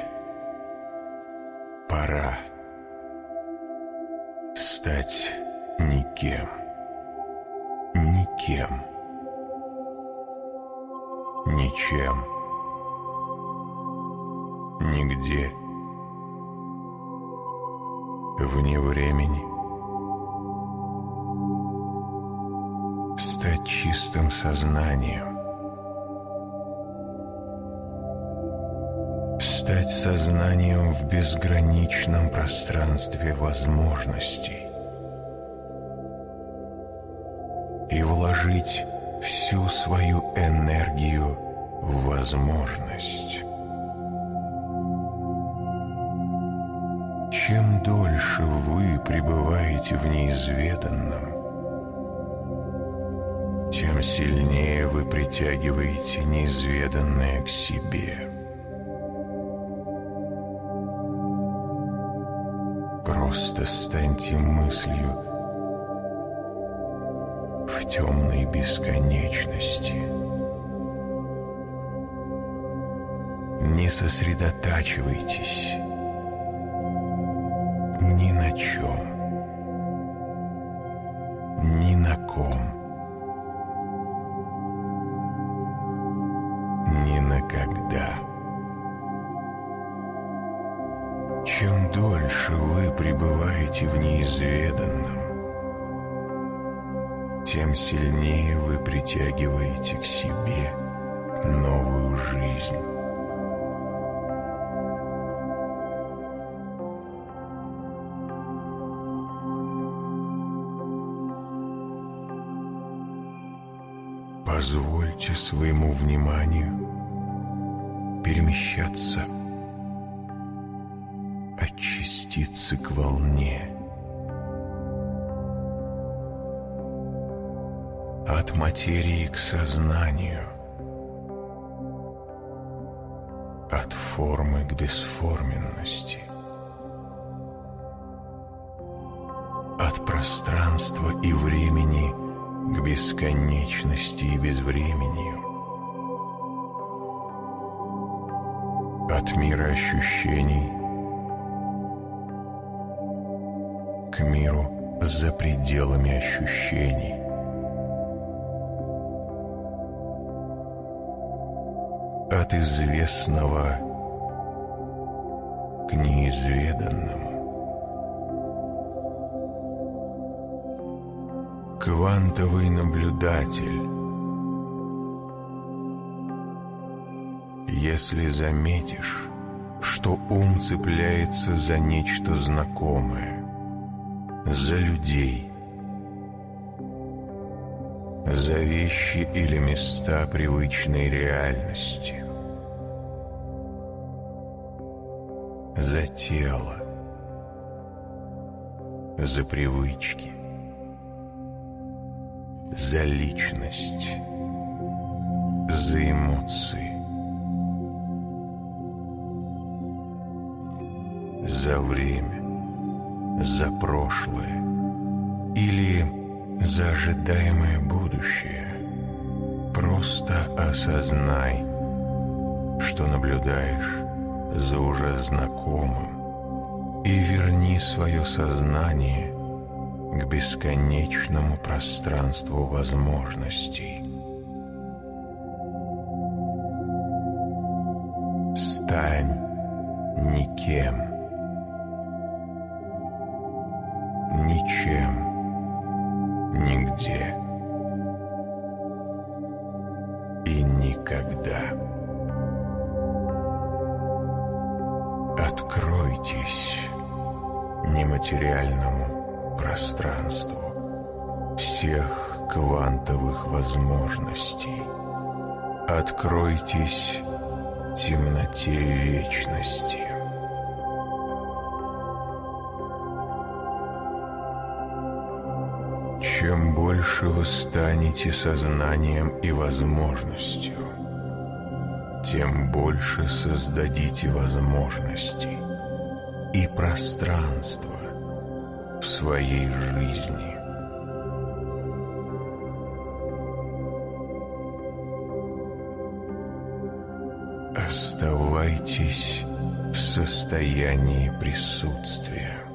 в безграничном пространстве возможностей и вложить всю свою энергию в возможность. Чем дольше вы пребываете в неизведанном, тем сильнее вы притягиваете неизведанное к себе. Просто станьте мыслью в темной бесконечности. Не сосредотачивайтесь ни на чем, вниманию перемещаться от частицы к волне, от материи к сознанию, от формы к бесформенности, от пространства и времени к бесконечности и безвременью, от мира ощущений к миру за пределами ощущений. От известного к неизведанному. Квантовый наблюдатель. Если заметишь, что ум цепляется за нечто знакомое, за людей, за вещи или места привычной реальности, за тело, за привычки, за личность, за эмоции, за время, за прошлое или за ожидаемое будущее. Просто осознай, что наблюдаешь за уже знакомым и верни свое сознание к бесконечному пространству возможностей. Стань никем, возможностей. Откройтесь темноте вечности. Чем больше вы станете сознанием и возможностью, тем больше создадите возможностей и пространства в своей жизни. Оставайтесь в состоянии присутствия.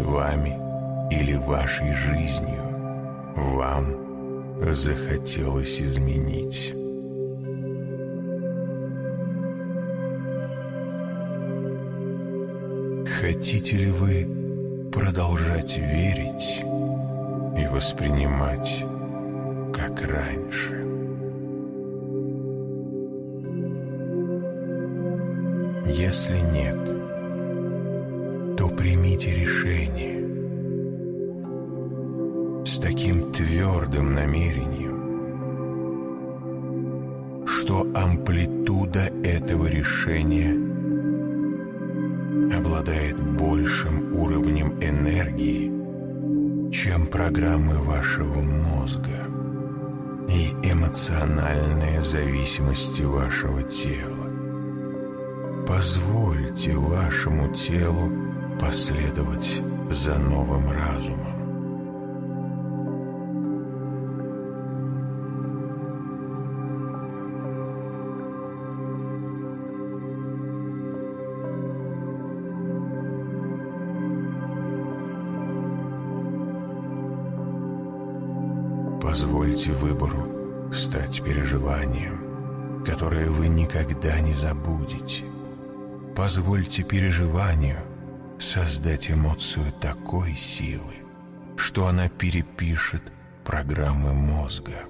Вами или вашей жизнью, вам захотелось изменить? Хотите ли вы продолжать верить и воспринимать как раньше? Если нет, зависимости вашего тела. Позвольте вашему телу последовать за новым разумом. Позвольте переживанию создать эмоцию такой силы, что она перепишет программы мозга,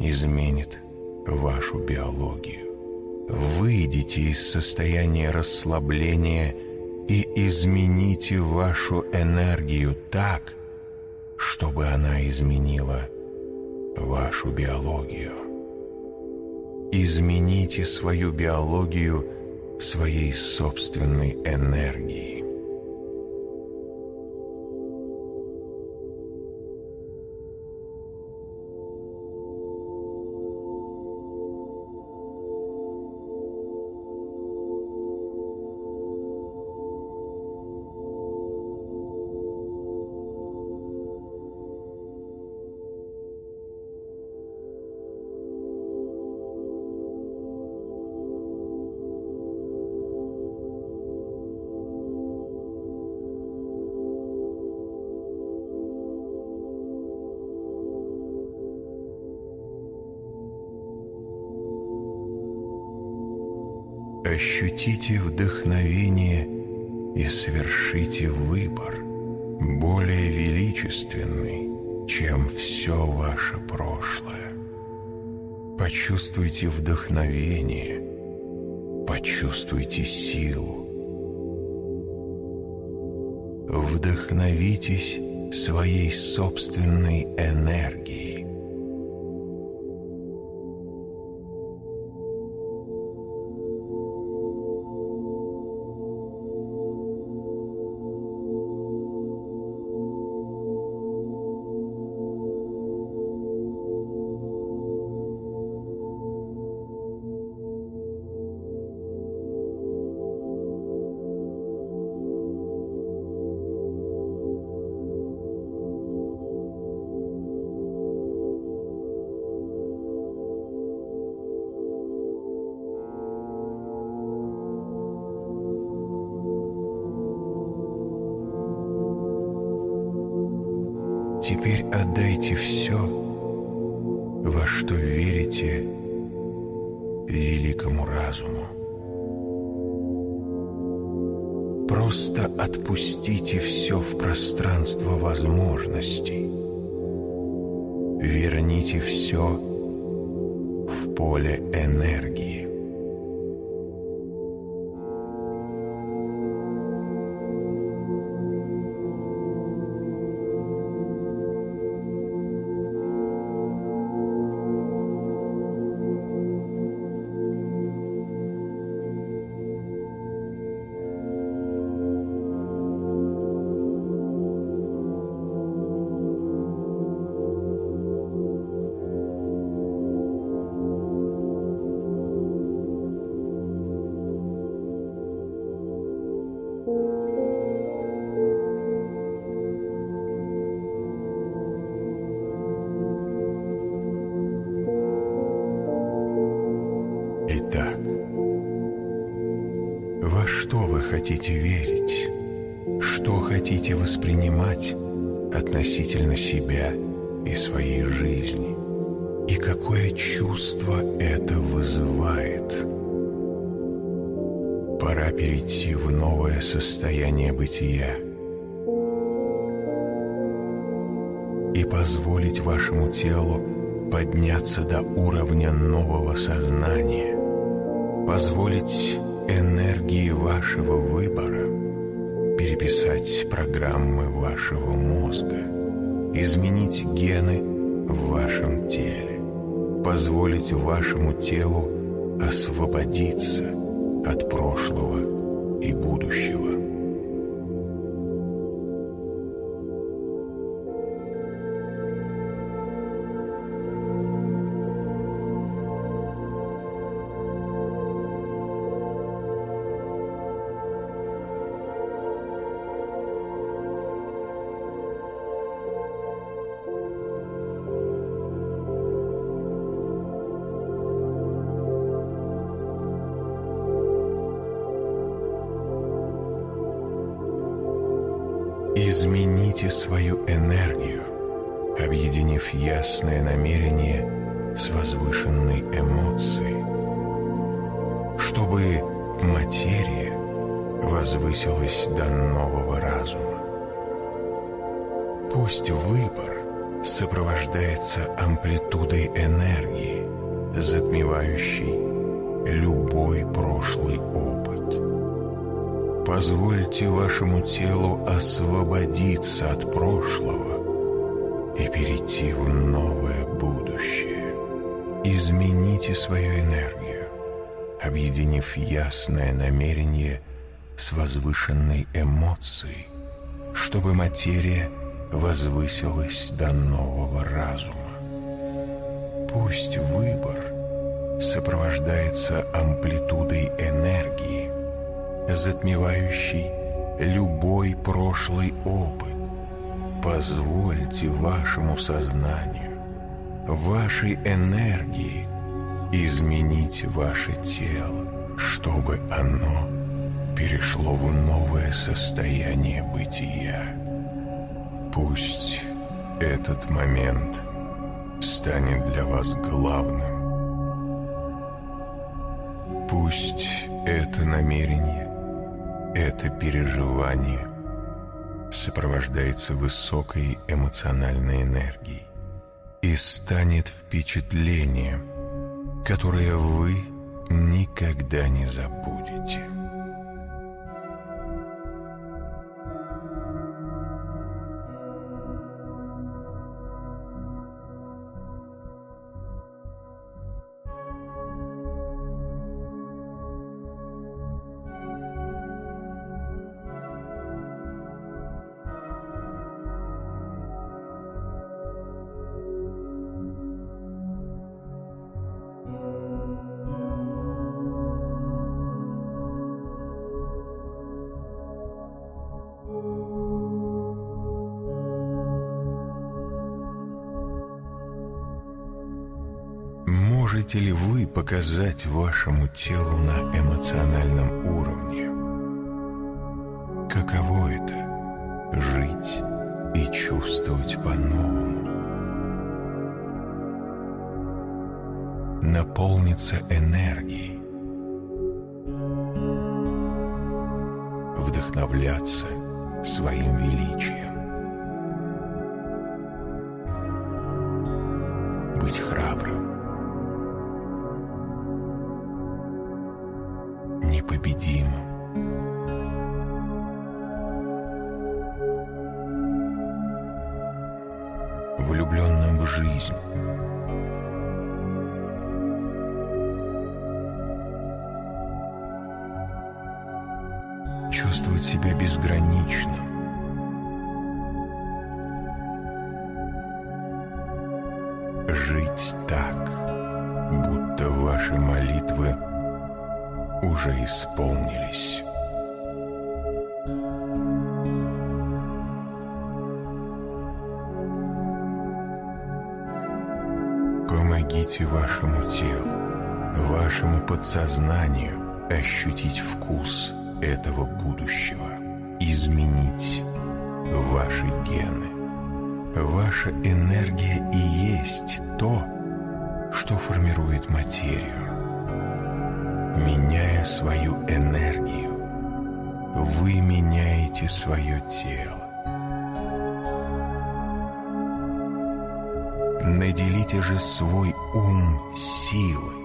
изменит вашу биологию. Выйдите из состояния расслабления и измените вашу энергию так, чтобы она изменила вашу биологию. Измените свою биологию своей собственной энергией. Ощутите вдохновение и совершите выбор, более величественный, чем все ваше прошлое. Почувствуйте вдохновение, почувствуйте силу. Вдохновитесь своей собственной энергией. Программы вашего мозга, изменить гены в вашем теле, позволить вашему телу освободиться от прошлого и будущего. Перейти в новое будущее. Измените свою энергию, объединив ясное намерение с возвышенной эмоцией, чтобы материя возвысилась до нового разума. Пусть выбор сопровождается амплитудой энергии, затмевающий любой прошлый опыт. Позвольте вашему сознанию, вашей энергии изменить ваше тело, чтобы оно перешло в новое состояние бытия. Пусть этот момент станет для вас главным. Пусть это намерение это переживание сопровождается высокой эмоциональной энергией и станет впечатлением, которое вы никогда не забудете. Вы показать вашему телу на эмоциональном уровне? Каково это — жить и чувствовать по-новому? Наполниться энергией, вдохновляться своим величием. Ваши гены. Ваша энергия и есть то, что формирует материю. Меняя свою энергию, вы меняете свое тело. Наделите же свой ум силой.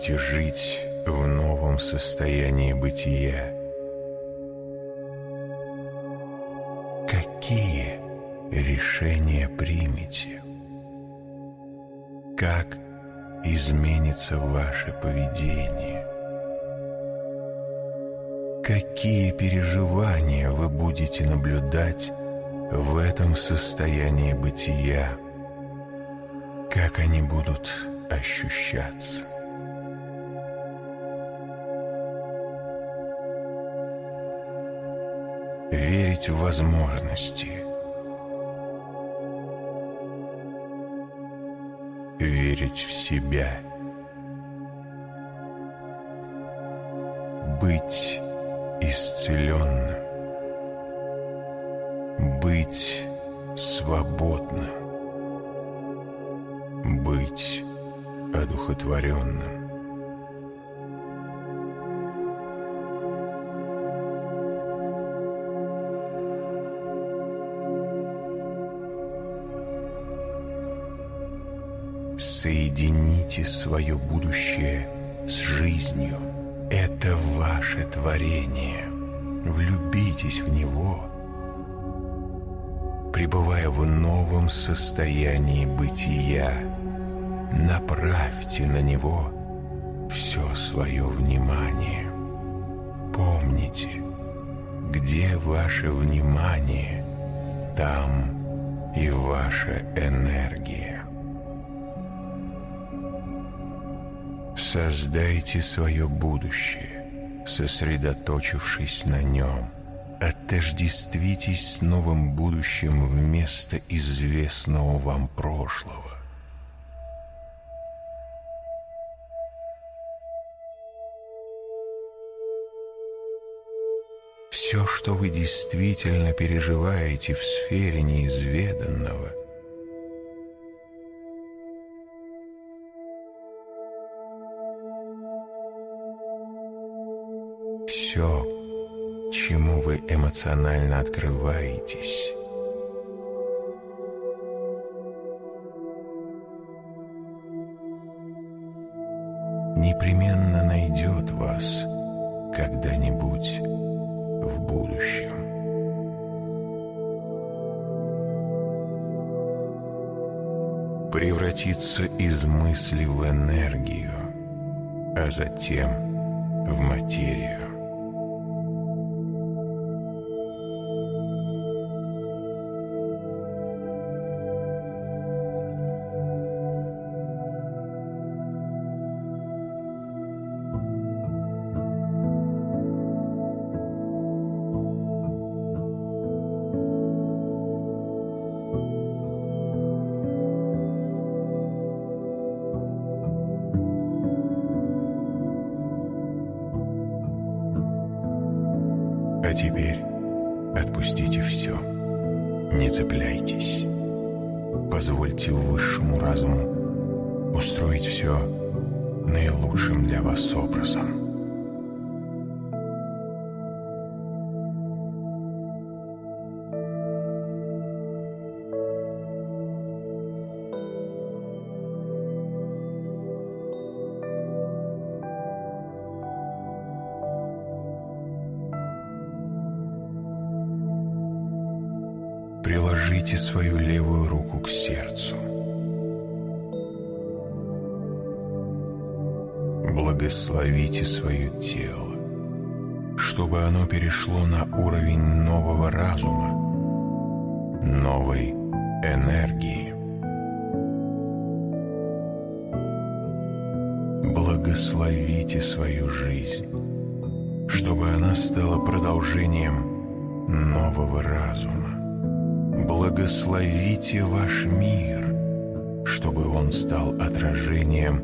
Будете жить в новом состоянии бытия? Какие решения примете? Как изменится ваше поведение? Какие переживания вы будете наблюдать в этом состоянии бытия? Как они будут ощущаться. Верить в возможности. Верить в себя. Быть исцеленным. Быть свободным. Быть одухотворенным. Соедините свое будущее с жизнью. Это ваше творение. Влюбитесь в него, пребывая в новом состоянии бытия направьте на него все свое внимание. Помните, где ваше внимание, там и ваша энергия. Создайте свое будущее, сосредоточившись на нем. Отождествитесь с новым будущим вместо известного вам прошлого. все, что вы действительно переживаете в сфере неизведанного, все, чему вы эмоционально открываетесь, непременно найдет вас когда-нибудь в будущем. Превратиться из мысли в энергию, а затем в материю. Не цепляйтесь. Позвольте высшему разуму устроить все наилучшим для вас образом. На уровень нового разума, новой энергии. Благословите свою жизнь, чтобы она стала продолжением нового разума. Благословите ваш мир, чтобы он стал отражением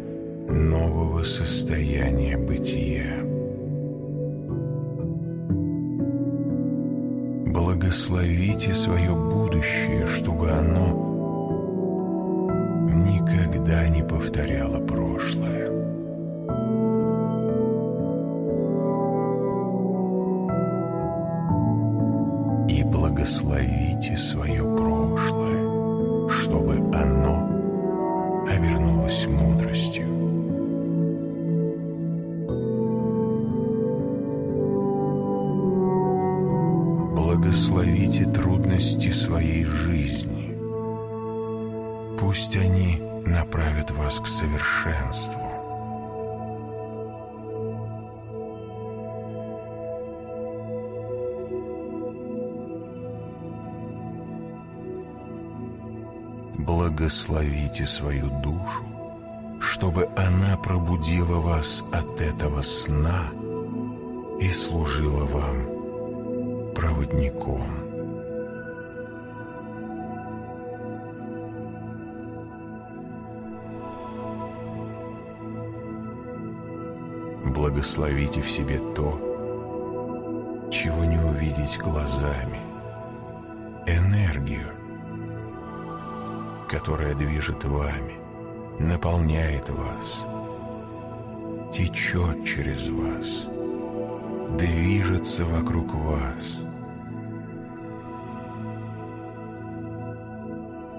нового состояния бытия. Благословите свое будущее, чтобы оно никогда не повторяло прошлое. И благословите свое прошлое, чтобы оно обернулось мудростью. Вас к совершенству. Благословите свою душу, чтобы она пробудила вас от этого сна и служила вам проводником. Благословите в себе то, чего не увидеть глазами, энергию, которая движет вами, наполняет вас, течет через вас, движется вокруг вас.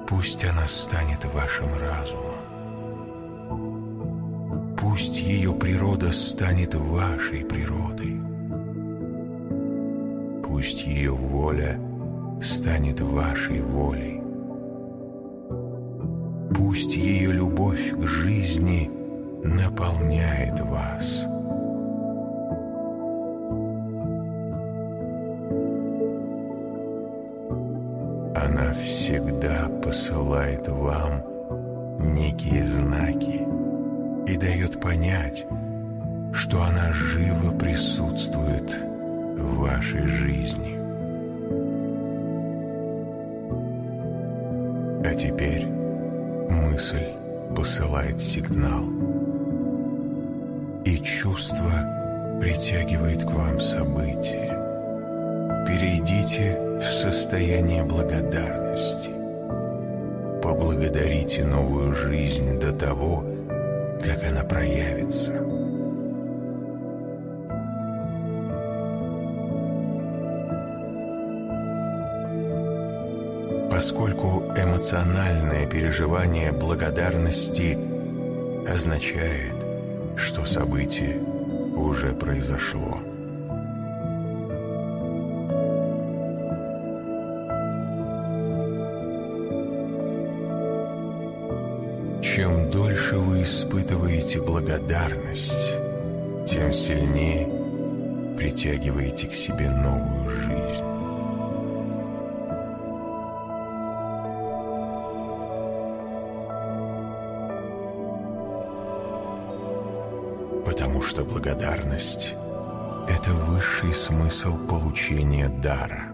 Пусть она станет вашим разумом. Пусть ее природа станет вашей природой. Пусть ее воля станет вашей волей. Пусть ее любовь к жизни наполняет вас. Она всегда посылает вам некие знаки и дает понять, что она живо присутствует в вашей жизни. А теперь мысль посылает сигнал, и чувство притягивает к вам события. Перейдите в состояние благодарности. Поблагодарите новую жизнь до того, как она проявится. Поскольку эмоциональное переживание благодарности означает, что событие уже произошло. Испытываете благодарность, тем сильнее притягиваете к себе новую жизнь. Потому что благодарность — это высший смысл получения дара.